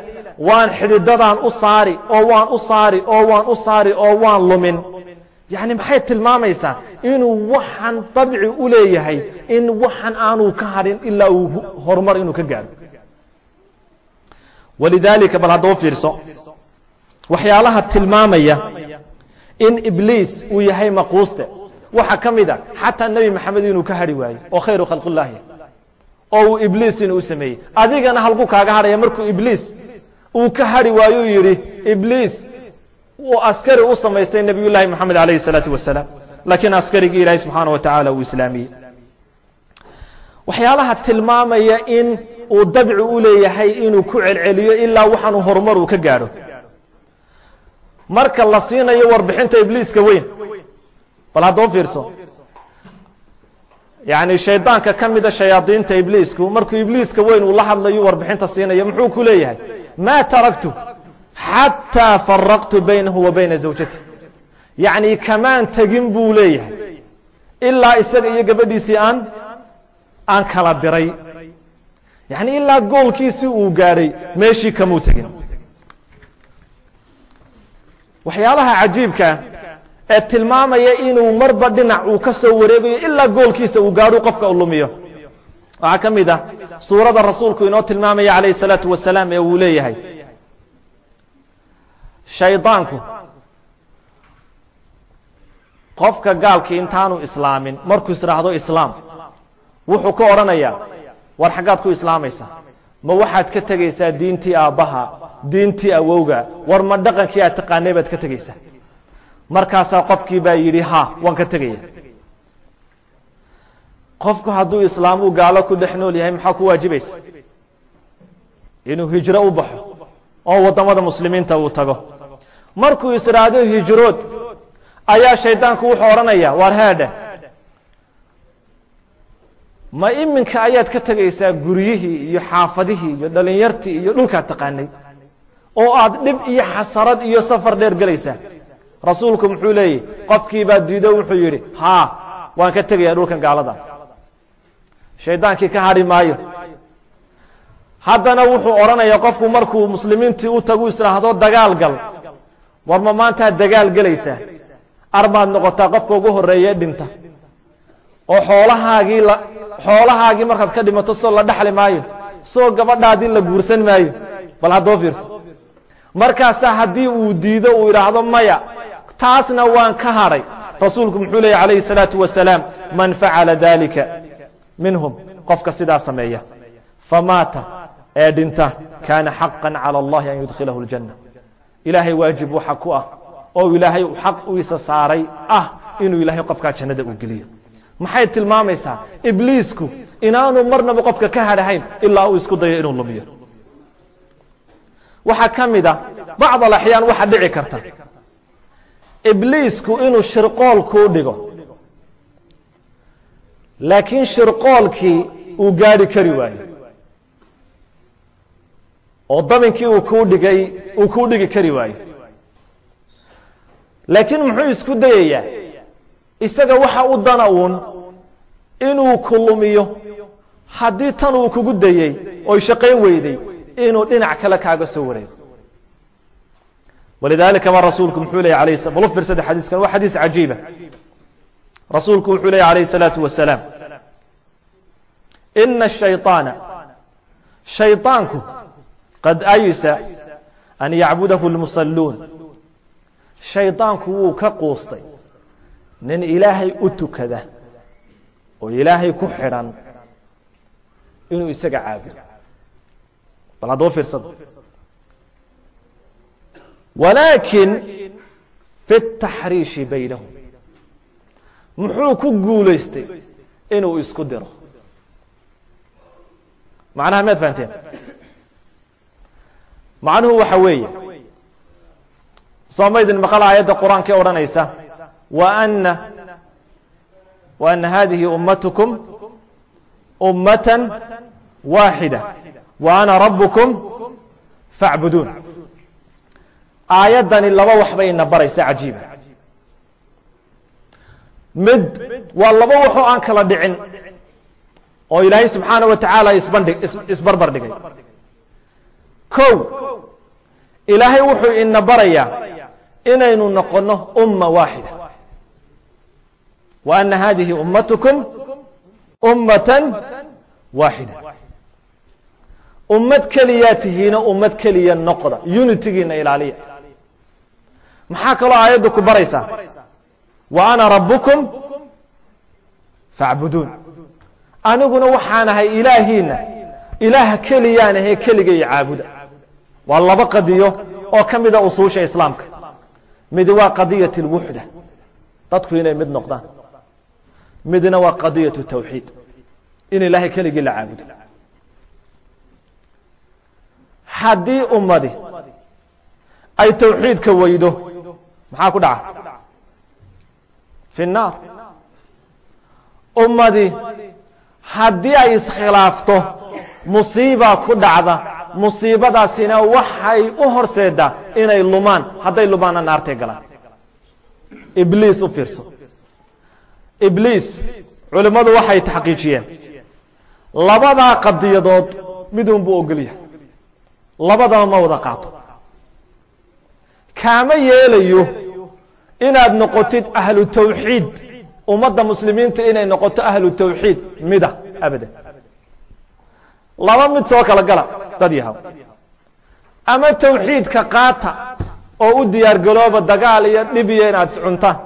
waan xididadaan u saari oo waan u saari oo waan u saari oo waan lumin yacni maxay tilmaamaysaa inuu waxaan dabci u leeyahay in waxan aanu ka hadhin ilaa uu horumar inuu ka gaadho? Walidaalika bal hadduu fiirso. Waxyaalaha tilmaamaya in ibliis uu yahay maquuste waxaa ka mid a xataa nebi maxamed inuu ka hadhi waayo oo khayru khalqillaahi oo uu ibliis inuu sameeyey. Adigana halku kaaga hadhaya markuu ibliis uu ka hadhi waayo yidhi ibliis uu askari u samaystay nebiy llaahi moxamed alayh الsalaatu wasalaam laakiin askarigii ilaahay subxaana wa tacaala uu islaamiyey waxyaalaha tilmaamaya in uu dabci u leeyahay inuu ku celceliyo ilaa waxaanu horumar uu ka gaadho. Marka la siinayo warbixinta ibliiska weyn bal haddoo fiirso. Yani shaydaanka ka mida shayaadiinta ibliisku markuu ibliiska weyn uu la hadlayo warbixinta siinayo muxuu ku leeyahay? Maa taraktu xataa faraqtu baynahu wa bayna zawjati yacni kamaan tegin buu leeyahay ilaa isaga iyo gabadhiisii aan aan kala diray yacni ilaa goolkiisii uu gaadhay meeshii kamuu tegin waxyaalaha cajiibkaa ee tilmaamaya inuu marba dhinac uu ka soo wareegayo ilaa goolkiisa uu gaadho qofka u lumiyo waxaa ka mid ah suurada rasuulku inoo tilmaamaya calayh الsalaatu wasalaam ee uu leeyahay shaydaanku. Qofka gaalkii intaanu islaamin markuu israahdo islaam wuxuu ka odhanayaa war xaggaad ku islaamaysaa ma waxaad ka tegaysaa diintii aabbaha diintii awowga? War ma dhaqankii aad taqaanay baad ka tegaysaa markaasaa qofkii baa yidhi ha waan ka tegaya qofku hadduu islaamuu gaalo ku dhex nool yahay maxaa ku waajibaysa? Inuu hijro u baxo oo waddamada muslimiinta uu tago markuu israahdo hijrood ayaa shaydaanku wuxuu odhanayaa waar heedhe ma iminka ayaad ka tegaysaa guryihii iyo xaafadihii iyo dhalinyartii iyo dhulkaad taqaanay? Oo aad dhib iyo xasarad iyo safar dheer gelaysaa? Rasuulku muxuu leeyahy qofkiibaa diido wuxuu yidhi haa waan ka tegayaa dhulkan gaalada. Shaydaankii ka hadhi maayo. Haddana wuxuu odhanayaa qofku markuu muslimiintii u tagu isdhaahdo dagaal gal warma maantaa dagaal gelaysaa? Armaad noqotaa qofka ugu horeeye dhinta. Oo xoolahaagii la xoolahaagii markaad ka dhimato soo la dhaxli maayo soo gabadhaadin la guursan maayo bal haddoo fiirso. Markaasaa haddii uu diido uu idhaahdo maya taasna waan ka hadhay rasuulku muxuu leeyay calayhi salaatu wasalaam man facala daalika minhum. Qofka sidaa sameeya. Famaata ee dhinta kaana xaqan cala allahi an yudkhilahu اljanna ilaahay waajib waxa ku ah oo ilaahay xaq u isa saaray ah inuu ilaahay qofkaa jannada uu geliyo. Maxay tilmaamaysaa? Ibliisku inaanu marnaba qofka ka hadhahayn ilaa uu isku dayo inuu lumiyo. Waxaa ka mid a bacd alaxyaan waxaa dhici karta. Ibliisku inuu shirqool kuu dhigo. Laakiin shirqoolkii uu gaadhi kari waayo oo dabinkii uu kuu dhigay uu kuu dhigi kari waayo laakiin muxuu isku dayayaa isaga waxa u dana uun inuu ku lumiyo haddii tan uu kugu dayey oy shaqayn weyday inuu dhinac kale kaaga soo wareego walidaalika baa rasuulku muxuu leeyay alayh bal u fiirsada xadiiskan waa xadiis cajiiba rasuulku wuxuu leeyay alayh الsalaatu wasalaam ina الshayطaana shayطaanku qad ayisa an yacbudahu lmusalluun shaydaanku wuu ka quustay. Nin ilaahay u tukada oo ilaahay ku xidhan inuu isaga caabudo. Bal haddaba fiirsado walaakin fi اtaxriishi baynahum. Muxuu ku guulaystay inuu isku diro? Macnaha mead fahanteen? macnuhu waxa weeye. Sooma idin maqal aayadda qur'aanka ee odhanaysa waana waana haadihi ummatukum ummatan waaxida wa ana rabbukum facbuduun aayaddani laba wax bay baraysa cajiiba mid waa laba waxoo aan kala dhicin oo ilaahay subxaana wa tacaala isbandhi isbarbar dhigay. O ilaahay wuxuu ina barayaa inaynu noqonno umma waaxida wa ana haadihi ummatukum ummatan waaxida ummad keliyaa tihiina ummad keliya noqda unitigiina ilaaliya. Maxaa kaloo aayaddu ku baraysaa? Wa ana rabbukum facbuduun aniguna waxaan ahay ilaahiinna. Ilaah keliyaanahe keligay caabuda waa laba qadiyo oo ka mida usuusha islaamka midi waa qadiyaة الwuxda dadku inay mid noqdaan midna waa qadiyaة tawxiid in ilaahay keligii la caabudo haddii ummadi ay tawxiidka weydo maxaa ku dhaca fi الnaar ummadi haddii ay iskhilaafto musiibaa ku dhacda musiibadaasina waxay u horseedaa inay lumaan. Hadday lumaanna naartay galaan. Ibliis u fiirso. Ibliis culimmadu waxay taxqiijiyeen. Labadaa qadiyadood midun buu ogolyahay labadaba ma wada qaato. Kaama yeelayo inaad noqotid ahlu tawxiid. Ummadda muslimiinta inay noqoto ahlu tawxiid. Mida? Abadan. Laba mid soo kala gala dad ama tawxiidka qaata oo u diyaar galooba dagaal iyo dhib iyo inaad iscuntaan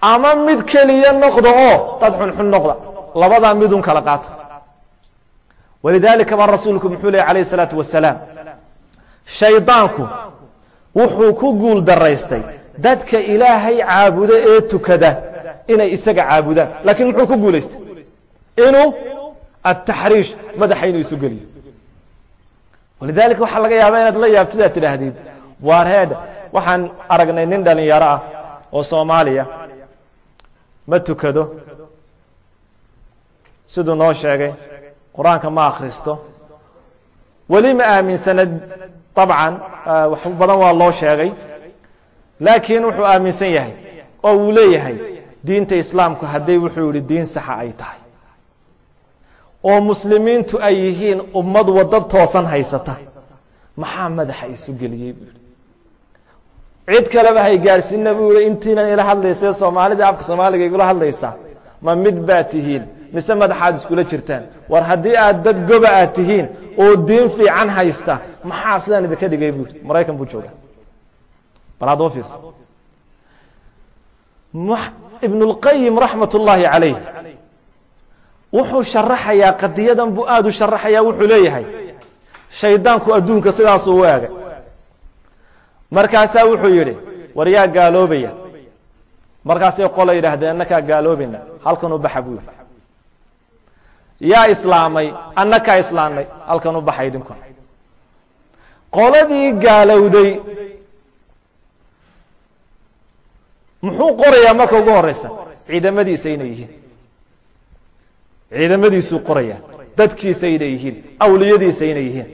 ama mid keliya noqda oo dad xunxun noqda labadaa midun kala qaata. Walidaalika baa rasuulku muxuu lehy alayh الsalaatu wasalaam shaydaanku wuxuu ku guul daraystay dadka ilaahay caabudo ee tukada inay isaga caabudaan lakiin muxuu ku guulaystay? Inuu ataxriish madaxa inuu isu waxaa laga yaaba inaad la yaabtid aad tidhaahdid waar waxaan aragnay nin dhalinyaro ah oo soomaaliya ma tukado siduu noo sheegay qur'aanka ma akhristo weli ma aaminsana dabcan wax badan waa loo sheegay laakiin wuxuu aaminsan yahay oo uu leeyahay diinta islaamku hadday wuxuu yihi diin saxa ay tahay oo muslimiintu ay yihiin ummad wadad toosan haysata. Maxaa madaxa isu geliyey buu yihi cid kaleba hay gaarsiina buu yihi intiinan ila hadlaysa soomaalida afka soomaaliga igula hadlaysaa ma mid baad tihiin mise madaxaad iskula jirtaan? War haddii aad dad goba aad tihiin oo diin fiican haysta maxaa sidaan idinka dhigay buu yihi maraykan buu joogaa. Bal haddaba fiirso. Ibn اlqayim raxmat ullaahi calayh wuxuu sharaxayaa qadiyadan buu aada u sharaxayaa wuxuu leeyahay. Shaydaanku adduunka sidaasuu u eegay markaasaa wuxuu yidhi war yaa gaaloobaya markaasay qola yidhaahdeen annakaa gaaloobayna. Halkan u baxa buu yidhi. Yaa islaamay annakaa islaamnay halkan u baxa idinku. Qoladii gaalowday muxuu qorayaa marka ugu horeysa ciidamadiisa inay yihiin ciidamadiisuu qorayaa dadkiisa inay yihiin awliyadiisa inay yihiin.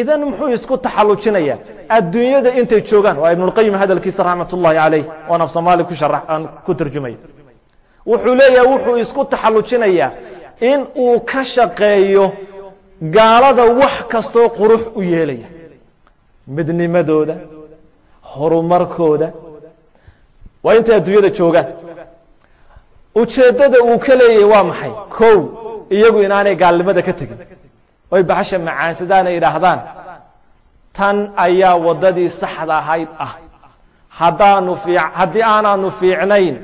Idan muxuu isku taxallujinayaa adduunyada intay joogaan waa ibnulqayim hadalkiisa raxmat ullaahi calayh oon af ku shara aan ku tarjumaya wuxuu leeyahay wuxuu isku taxallujinayaa in uu ka shaqeeyo gaalada wax kastoo qurux u yeelaya. Midnimadooda horumarkooda. Waa intay adduunyada joogaan ujeeddada uu ka leeyahay waa maxay? Kow iyagu inaanay gaalnimada ka tegin. Oy baxasha macaansadaan ay idhaahdaan. Tan ayaa waddadii saxda ahayd ah. Haddaanu ii haddii aanaanu fiicnayn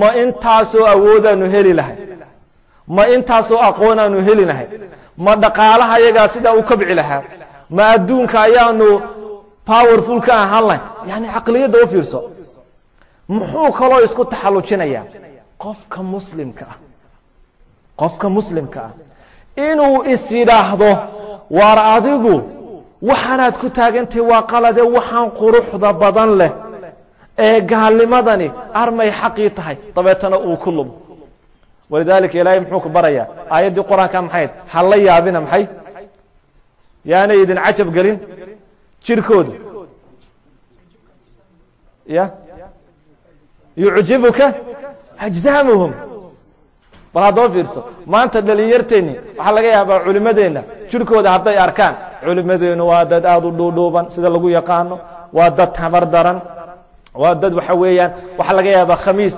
ma intaasoo awoodaanu heli lahay ma intaasoo aqoonaanu heli lahay ma dhaqaalaha iyagaa sidaa u kabci lahaa. Ma adduunka ayaanu powerful ka ahaan lahay yani caqliyadda u fiirso. Muxuu kaloo isku taxallujinayaa qofka muslimka ah qofka muslimka ah inuu is yidhaahdo waar adigu waxaanaad ku taagantahay waa qalade waxaan quruxda badan leh. Ee gaalnimadani armay xaqii tahay. Dabeetana uu ku lumo. Walidaalika ilaahay muxuu ku barayaa aayaddii qur'aanka maxayd? Ha la yaabina maxay? Yaanay idin cajab gelin? Jirhkooda ya? Yucjibuka ajzaamuhum. Bal haddaba fiirso. Maanta dhalinyarteenni waxaa laga yaabaa culimmadeenna jirhkooda hadday arkaan culimmadeennu waa dad aada u dhuudhuuban sida lagu yaqaano. Waa dad tamar daran. Waa dad waxa weeyaan waxaa laga yaabaa khamiis.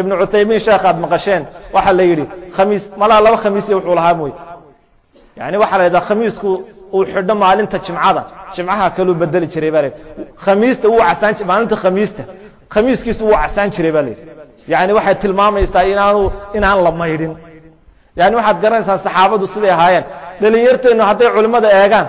Ibnu cuthaymiin sheekh aad maqasheen waxaa la yidhi khamiis malaa laba khamiisiya wuxuu lahaa mooye. Yani waxaa la yidhaha khamiisku uu xidho maalinta jimcada. Jimcaha kaluu bedeli jiray baa la yidhi. Khamiista wuu casaan maalinta khamiista. Khamiiskiisu wuu casaan jiray baa la yidhi yani waxay tilmaamaysaa inaanu inaan la maydhin. Yani waxaad garanaysaa saxaabadu siday ahaayeen. Dhalinyarteennu hadday culimmada eegaan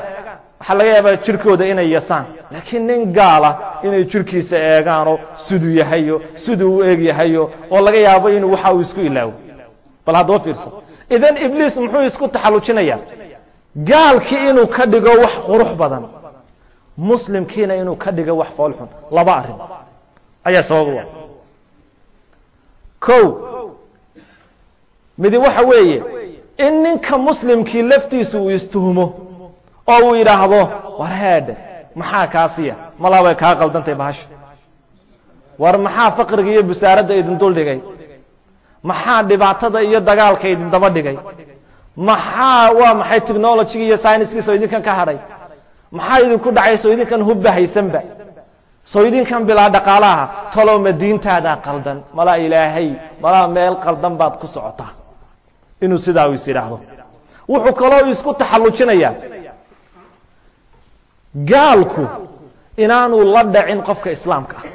waxaa laga yaabaa jirkooda inay yasaan. Laakiin nin gaala inay jirkiisa eegaanoo siduu yahayo siduu u eeg yahayo oo laga yaabo inuu waxa uu isku ilaawo. Bal haddaba fiirso. Idan ibliis muxuu isku taxallujinayaa gaalkii inuu ka dhigo wax qurux badan muslimkiina inuu ka dhigo wax foolxun laba arrin. Ayaa sabab u ah o midi waxa weeye in ninka muslimkii laftiisu uu istuhumo oo uu yidhaahdo war heedhe maxaa kaasiya malaa way kaa qaldantay bahasha. War maxaa faqriga iyo busaaradda idin dul dhigay? Maxaa dhibaatada iyo dagaalka idin daba dhigay? Maxaa waa maxay technologiga iyo syniskiisa oo idinkan ka hadhay? Maxaa idinku dhacay soo idinkan hubba haysanba soo idinkan bilaa dhaqaalaha. Talow ma diintaadaa qaldan. Malaa ilaahay malaa meel qaldan baad ku socotaa inuu sidaa is idhaahdo wuxuu kaloo isku taxallujinayaa gaalku inaanu la dhacin qofka islaamka. Ah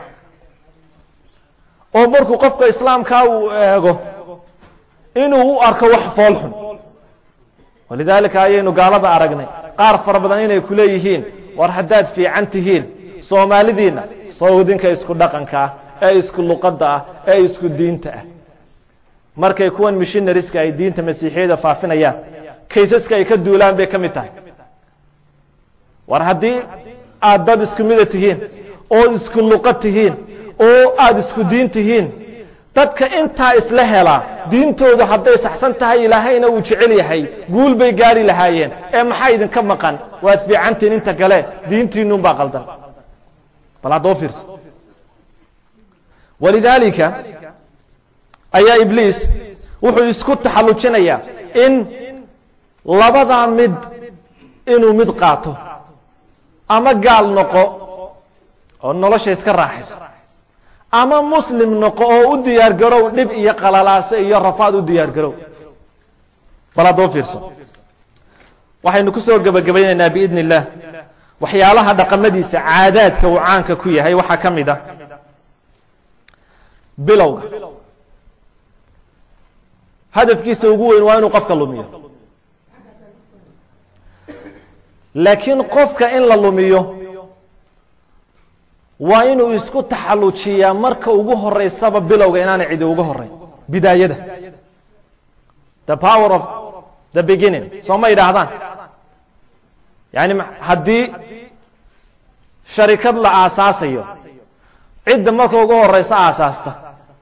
oo markuu qofka islaamkaa uu eego inuu u arko wax foolxun walidaalika ayaynu gaalada aragnay. Qaar fara badan inay ku leeyihiin war haddaad fiican tihiin soomaalidiinna soo idinka isku dhaqanka ah ee isku luqadda ah ee isku diinta ah. Markay kuwan missionariska ay diinta masiixiyada faafinayaan kaysaska ay ka duulaan bay ka mid tahay. War haddii aad dad isku mida tihiin oo isku luqad tihiin oo aada isku diin tihiin dadka intaa isla helaa diintoodu hadday saxsan tahay ilaahayna uu jecel yahay guul bay gaari lahaayeen ee maxaa idinka maqan? Waad fiicantiin inta kale diintiinuunbaa qaldan bal haddoo fiirsa walidaalika ayaa ibliis wuxuu isku taxallujinayaa in labadaa mid inuu mid qaato ama gaal noqo oo nolosha iska raaxayso ama muslim noqo oo u diyaar garow dhib iyo qalalaase iyo rafaad u diyaar garow. Bal haddoo fiirso. Waxaynu ku soo biidni illaah waxyaalaha dhaqamadiisa caadaadka uu caanka ku yahay waxaa ka mid a bilowga. Hadafkiisa ugu weyn waa inuu qofka lumiyo. Laakiin qofka in la lumiyo waa inuu isku taxallujiyaa marka ugu horeysaba bilowga inaanay cidi uga horeyn bidaayada. The power of the beginning. Soo ma yidhaahdaan yani haddii sharikad la aasaasayo cidda marka ugu horeysa aasaasta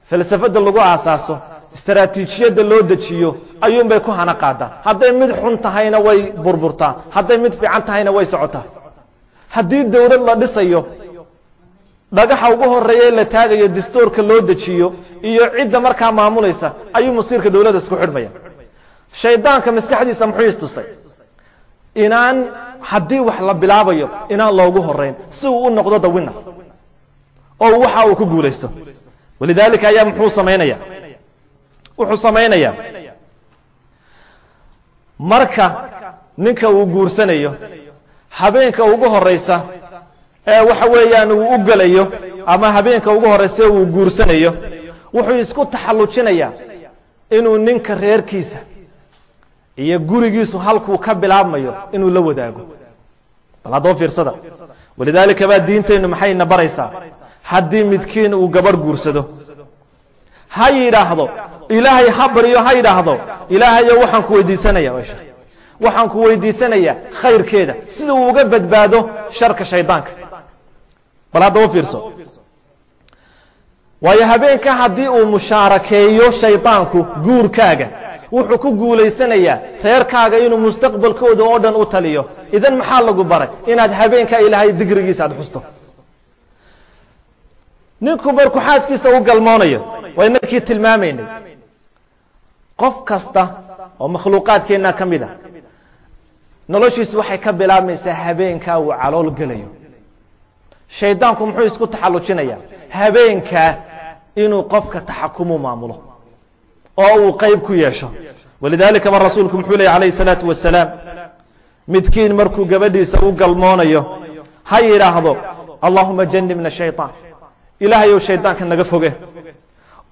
falsafadda lagu aasaaso istaraatiijiyadda loo dejiyo ayuunbay ku hana qaadaan. Hadday mid xun tahayna way burburtaa hadday mid fiican tahayna way socotaa haddii dowlad la dhisayo dhagaxa ugu horreeya la taagayo dastuurka loo dejiyo iyo cidda markaa maamulaysa ayuu masiirka dowladda isku xidhmaya. Shaydaanka maskaxdiisa muxuu istusay inaan haddii wax la bilaabayo inaan loogu horeyn si uu u noqdo dawina oo waxa uu ku guulaysto. Walidaalika ayaa muxuu samaynaya wuxuu samaynayaa marka ninka uu guursanayo habeenka ugu horeysa ee waxa weeyaan uu u gelayo ama habeenka ugu horeysa uu guursanayo wuxuu isku taxallujinayaa inuu ninka reerkiisa iyo gurigiisu halkuu ka bilaabmayo inuu la wadaago. Bal haddoo fiirsada. Walidaalika baa diinteennu maxayna baraysaa? Haddii midkiin uu gabadh guursado. Ha yidhaahdo ilaahay ha baryo ha yidhaahdo. Ilaahayo waxaan ku weydiisanaya waxaan ku weydiisanayaa khayrkeeda. Sida uu uga badbaado sharka shaydaanka. Bal haddaba fiirso. Waayo habeenka haddii uu mushaarakeeyo shaydaanku guurkaaga wuxuu ku guulaysanayaa reerkaaga inuu mustaqbalkooda oo dhan u taliyo. Idan maxaa lagu baray? Inaad habeenka ilaahay digrigiisa aad xusto. Ninku markuu xaaskiisa u galmoonayo waa inakii tilmaamaynay. Qof kasta oo makhluuqaadkeenna ka mid a noloshiisu waxay ka bilaabmaysaa habeenkaa uu calool gelayo. Shaydaanku muxuu isku taxallujinayaa habeenkaa inuu qofka taxakumu maamulo oo uu qayb ku yeesho. Walidaalikaba rasuulku muxuu leeyay calayhi salaatu wasalaam midkiin markuu gabadhiisa u galmoonayo ha yidhaahdo allahuma janibna shaytaan. Ilaahayow shaydaanka naga foge.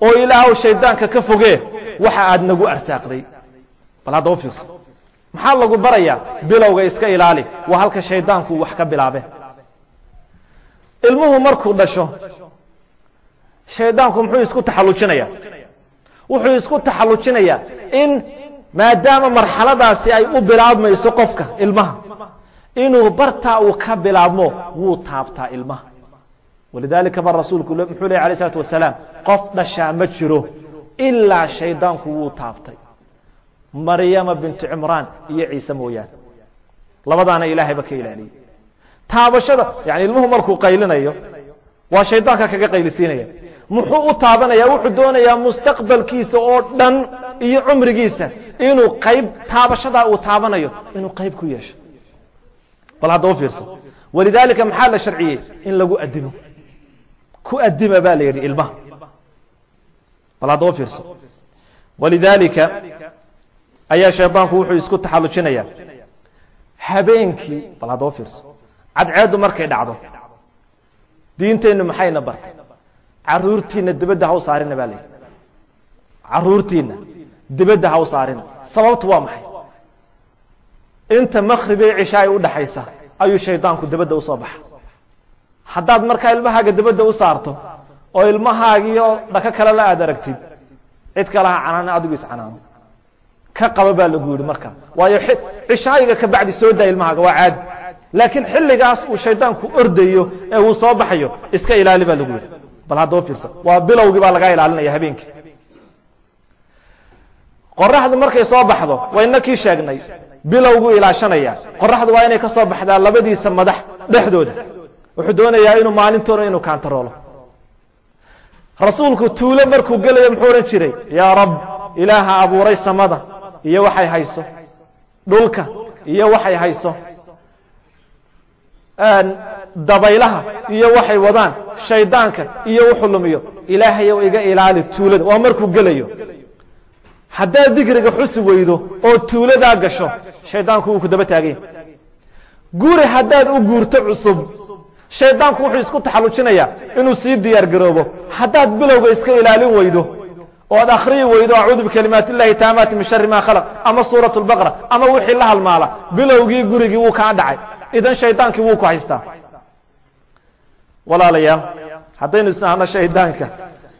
Oo ilaahow shaydaanka ka foge waxa aad nagu arsaaqday. Bal haddaba fiirso. Maxaa lagu barayaa? Bilowga iska ilaali. Waa halka shaydaanku wax ka bilaabe. Ilmuhu markuu dhasho shaydaanku muxuu isku taxallujinayaa wuxuu isku taxallujinayaa in maadaama marxaladaasi ay u bilaabmayso qofka ilmaha inuu bartaa uu ka bilaabmo wuu taabtaa ilmaha. Walidaalika ba rasuulku muxuu ley alay isalaatu wasalaam qof dhashaa ma jiro ilaa shaydaanku wuu taabtay. Maryama bintu cimraan iyo ciise mooyaane. Labadaana ilaahayba ka ilaaliyey taabashada yani ilmuhu markuu qaylinayo waa shaydaanka kaga qaylisiinaya muxuu u taabanaya wuxuu doonayaa mustaqbalkiisa oo dhan iyo cumrigiisa inuu qayb taabashadaa uu taabanayo inuu qayb ku yeesho. Bal haddaba fiirso walidaalika maxaa la sharciyey? In lagu adimo ku adima baa la yidhi ilmaha. Bal haddaba fiirso walidaalika ayaa shaydaanku wuxuu isku taxallujinayaa. Habeenkii bal haddaba fiirso cadceeddu markay dhacdo diinteennu maxayna bartay? Caruurtiina dibadda ha u saarina baa layidhi caruurtiina dibadda ha u saarina. Sababtu waa maxay? Inta makribee cishaay u dhaxaysa ayuu shaydaanku dibadda u soo baxa haddaad markaa ilmahaaga dibadda u saarto oo ilmahaagiio dhaka kale la aad aragtid cid kalaha canaana adigu iscanaano ka qaba baa lagu yidhi markaa. Waayo cishaayiga ka bacdi soo daa ilmahaaga waa caadi laakiin xilligaas uu shaydaanku ordayo ee uu soo baxayo iska ilaali baa lagu yidhi. Bal haddoo fiirsa waa bilowgii baa lagaa ilaalinaya habeenkii. Qoraxdu markay soo baxdo wayna kii sheegnay. Bilowguu ilaashanaya qoraxdu waa inay ka soo baxdaa labadiisa madax dhexdooda. Wuxuu doonayaa inuu maalintoona inuu kaantaroolo. Rasuulku tuulo markuu gelayo muxuu odhan jiray yaa rab ilaaha abuuray samada iyo waxay hayso. Dhulka iyo waxay hayso dabaylaha iyo waxay wadaan shaydaanka iyo wuxuu lumiyo. Ilaahayow iga ilaali tuulada waa markuu gelayo. Haddaad dikriga xusi weydo oo tuuladaa gasho shaydaanku wuu ku daba taaganya guri haddaad u guurto cusub shaydaanku wuxuu isku taxallujinayaa inuu sii diyaar garoobo. Haddaad bilowga iska ilaalin weydo oo ad akhriyi weydo acuudu bikalimaat illahi taamaati min shari maa khalaq ama suurat lbaqra ama wixii la halmaala bilowgii gurigii wuu kaa dhacay idan shaydaankii wuu ku haystaa. Walaalayaal haddaynu isnahno shaydaanka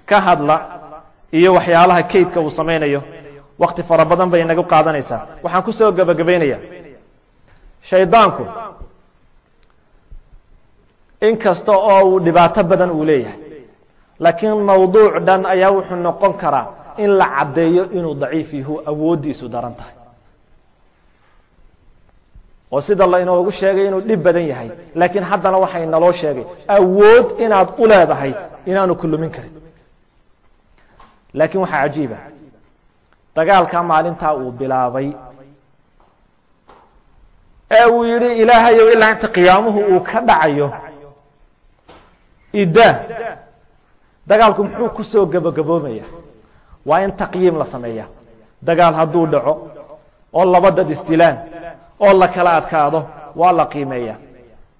ka hadla iyo waxyaalaha kaydka uu samaynayo wakti fara badan bay inagu qaadanaysaa. Waxaan ku soo gebagabaynaya shaydaanku in kasta oo uu dhibaato badan uu leeyahay laakiin mawduuc dhan ayaa wuxuu noqon karaa in la caddeeyo inuu daciif yahu awooddiisu daran tahay oo sida lainoogu sheegay inuu dhib badan yahay. Laakiin haddana waxa inaloo sheegay awood inaad u leedahay inaanu ku lumin karin. Laakiin waxaa cajiiba. Dagaalkaa maalintaa uu bilaabay. Ee uu yidhi ilaahayow ilaa inta qiyaamuhu uu ka dhacayo. Idaa dagaalku muxuu ku soo gebagaboomaya waa in taqyiim la sameeya dagaal hadduu dhaco oo laba dad isdilaan oo la kala adkaado waa la qiimeeya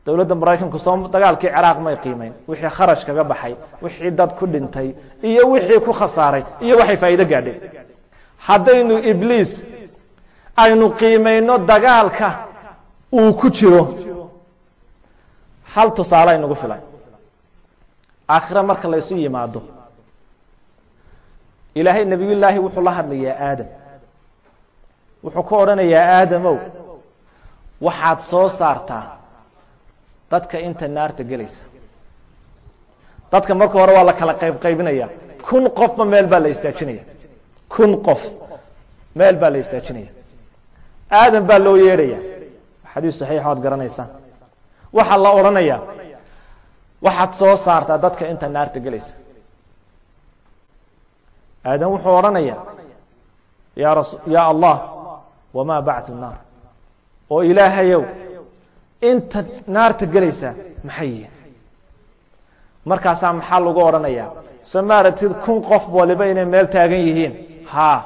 dowladda maraykanku soo dagaalkii ciraaq may qiimeyn. Wixii kharash kaga baxay wixii dad ku dhintay iyo wixii ku khasaaray iyo waxay faa'iido gaadhay. Haddaynu ibliis aynu qiimayno dagaalka uu ku jiro hal tusaale aynugu filan. Aakhire marka laysu yimaado ilaahay nebiyullaahi wuxuu la hadlayaa aadam. Wuxuu ku odhanayaa aadamow waxaad soo saartaa dadka inta naarta gelaysa. Dadka marka hore waa la kala qayb qaybinaya kun qofba meel baa la istaajinaya kun qof meel baa la istaajinaya aadam baa loo yeedhaya xadiis saxiixa oad garanaysaan waxaa la odhanayaa waxaad soo saartaa dadka inta naarta gelaysa. Aadam wuxuu odhanaya ya ras ya allah wamaa bacdu naar oo ilaahayow inta naarta gelaysaa maxay yihiin? Markaasaa maxaa lagu odhanayaa soo maaratid kun qof waliba inay meel taagan yihiin. Haa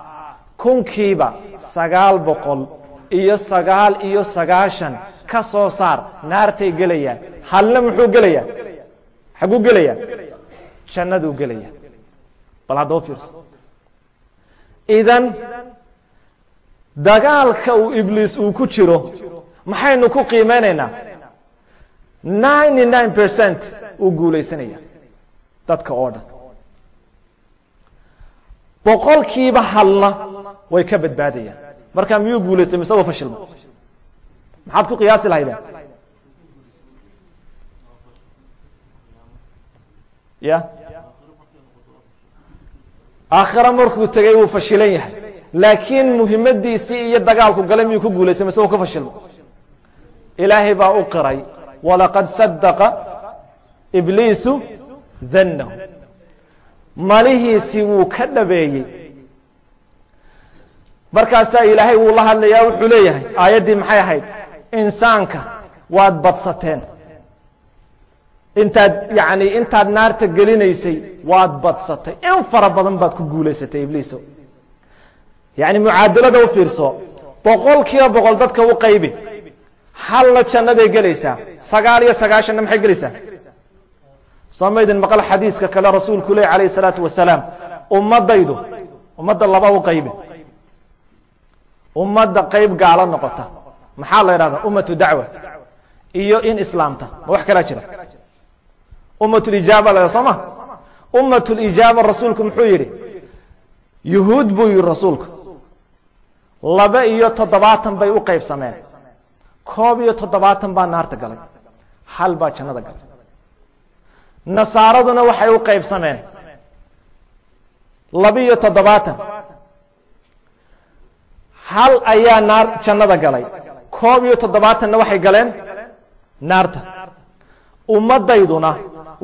kunkiiba sagaal boqol iyo sagaal iyo sagaashan ka soo saar naartay gelayaan. Halna muxuu gelayaa? Xaguu gelayaa? Jannaduu gelaya bal haddaba fiirso. Idan dagaalka uu ibliis uu ku jiro maxaynu ku qiimeynaynaa? ninety nine percent uu guulaysanaya dadka oo dhan. Boqolkiiba halna way ka badbaadayaan. Markaa miyuu guulaystay? Mise fashilma maxaad ku qiyaasi lahaydeen ya. Aakhira markuu tegay wuu fashilan yahay laakiin muhimadiisii iyo dagaalku galay miyuu ku guulaystay mise wuu ka fashilma ilaahay baa u qiray walaqad sadaqa ibliisu dannahu malihiisii wuu ka dhabeeyey. Markaasaa ilaahay wuu la hadlayaa wuxuu leeyahay aayaddii maxay ahayd? Insaanka waad badsateen. Intaad yani intaad naarta gelinaysay waad badsatay. In fara badan baad ku guulaysatay ibliiso yani mucaadalada u fiirso boqol kiiba boqol dadka u qaybi. Halna jannaday gelaysaa? Sagaal iyo sagaashanna maxay gelaysaa? Soo maydin maqal xadiiska kale rasuulku leh alayh الsalaatu wasalaam. Ummadaydu ummadda laba u qaybi. Ummadda qayb gaalo noqota. Maxaa la iyo in islaamta. Wax kalaa jira? Ummat lijaaba la soo ma? Ummat lijaaba rasuulku muxuu yidhi? Buu rasuulku laba iyo toddobaatan bay u qaybsameen. Koob iyo toddobaatan baa naarta galay. Hal baa jannada galay. Nasaaraduna waxay u qaybsameen. Labiyo toddobaatan. Hal ayaa naar jannada galay. Koob iyo toddobaatanna waxay galeen naarta. Ummaddayduna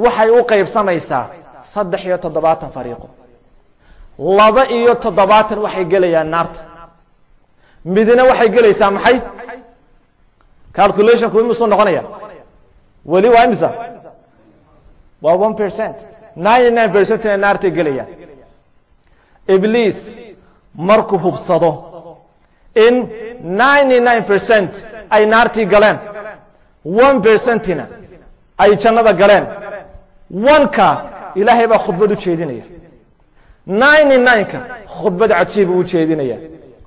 waxay u qaybsamaysaa saddex iyo toddobaatan fariiqo. Laba iyo toddobaatan waxay gelayaan naarta midna waxay gelaysaa maxay? Calculationku imusuu noqonaya. Weli waa imisa? Waa one percent. ninety nine percentna naartay gelayaan ibliis markuu hubsado in ninety nine percent ay naartii galeen. one percentina ay jannada galeen. oneka ilaahay baa khudbad u jeedinaya. ninety nineka khudbad cajiibu u jeedinaya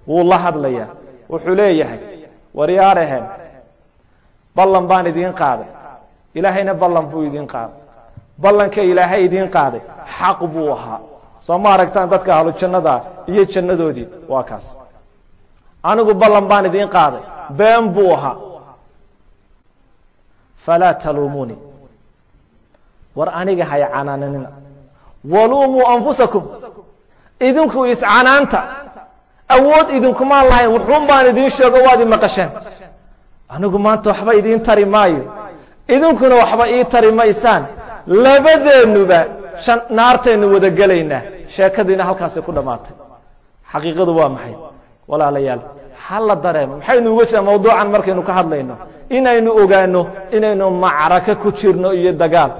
wuu la hadlayaa. Wuxuu leeyahay waryaarehen ballan baan idiin qaaday. Ilaahayna ballan buu idiin qaaday. Ballanka ilaahay idiin qaaday. Xaq buu ahaa. Soo ma aragtaan dadka ahlu jannadaa iyo jannadoodii? Waa kaas. Anigu ballan baan idiin qaaday. Been buu ahaa. Falaa taluumuunii war aniga hay canaananina. Waluumuu anfusakum. Idinku iscanaanta awood idinkumaan lahayn wuxuun baan idiin sheego waad i maqasheen. Anigu maanta waxba idiin tari maayo. Idinkuna waxba ii tari maysaan. Labadeennuba naartaynu wada gelaynaa. Sheekadiina halkaasay ku dhammaatay xaqiiqadu waa maxay? Walaalayaal ha la dareemo. Maxaynu uga jeeda mawduucan markaynu ka hadlayno? Inaynu ogaano inaynu macraka ku jirno iyo dagaal.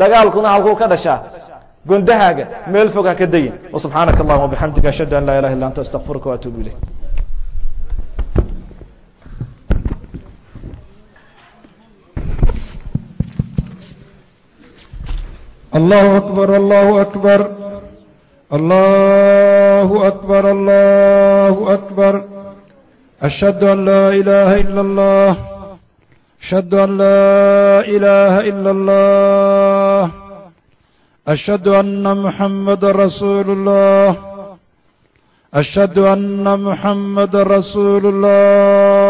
Dagaalkuna halkuu ka dhashaa gondahaaga meel fog ha ka dayin subxaanaka allahuma bixamdika ashhadu an laa ilaha illa anta astaqfiruka waatuubu ilayk الله أكبر الله أكبر الله أكبر الله أكبر أشهد أن لا إله إلا الله أشهد أن لا إله إلا الله أشهد أن محمد رسول الله أشهد أن محمد رسول الله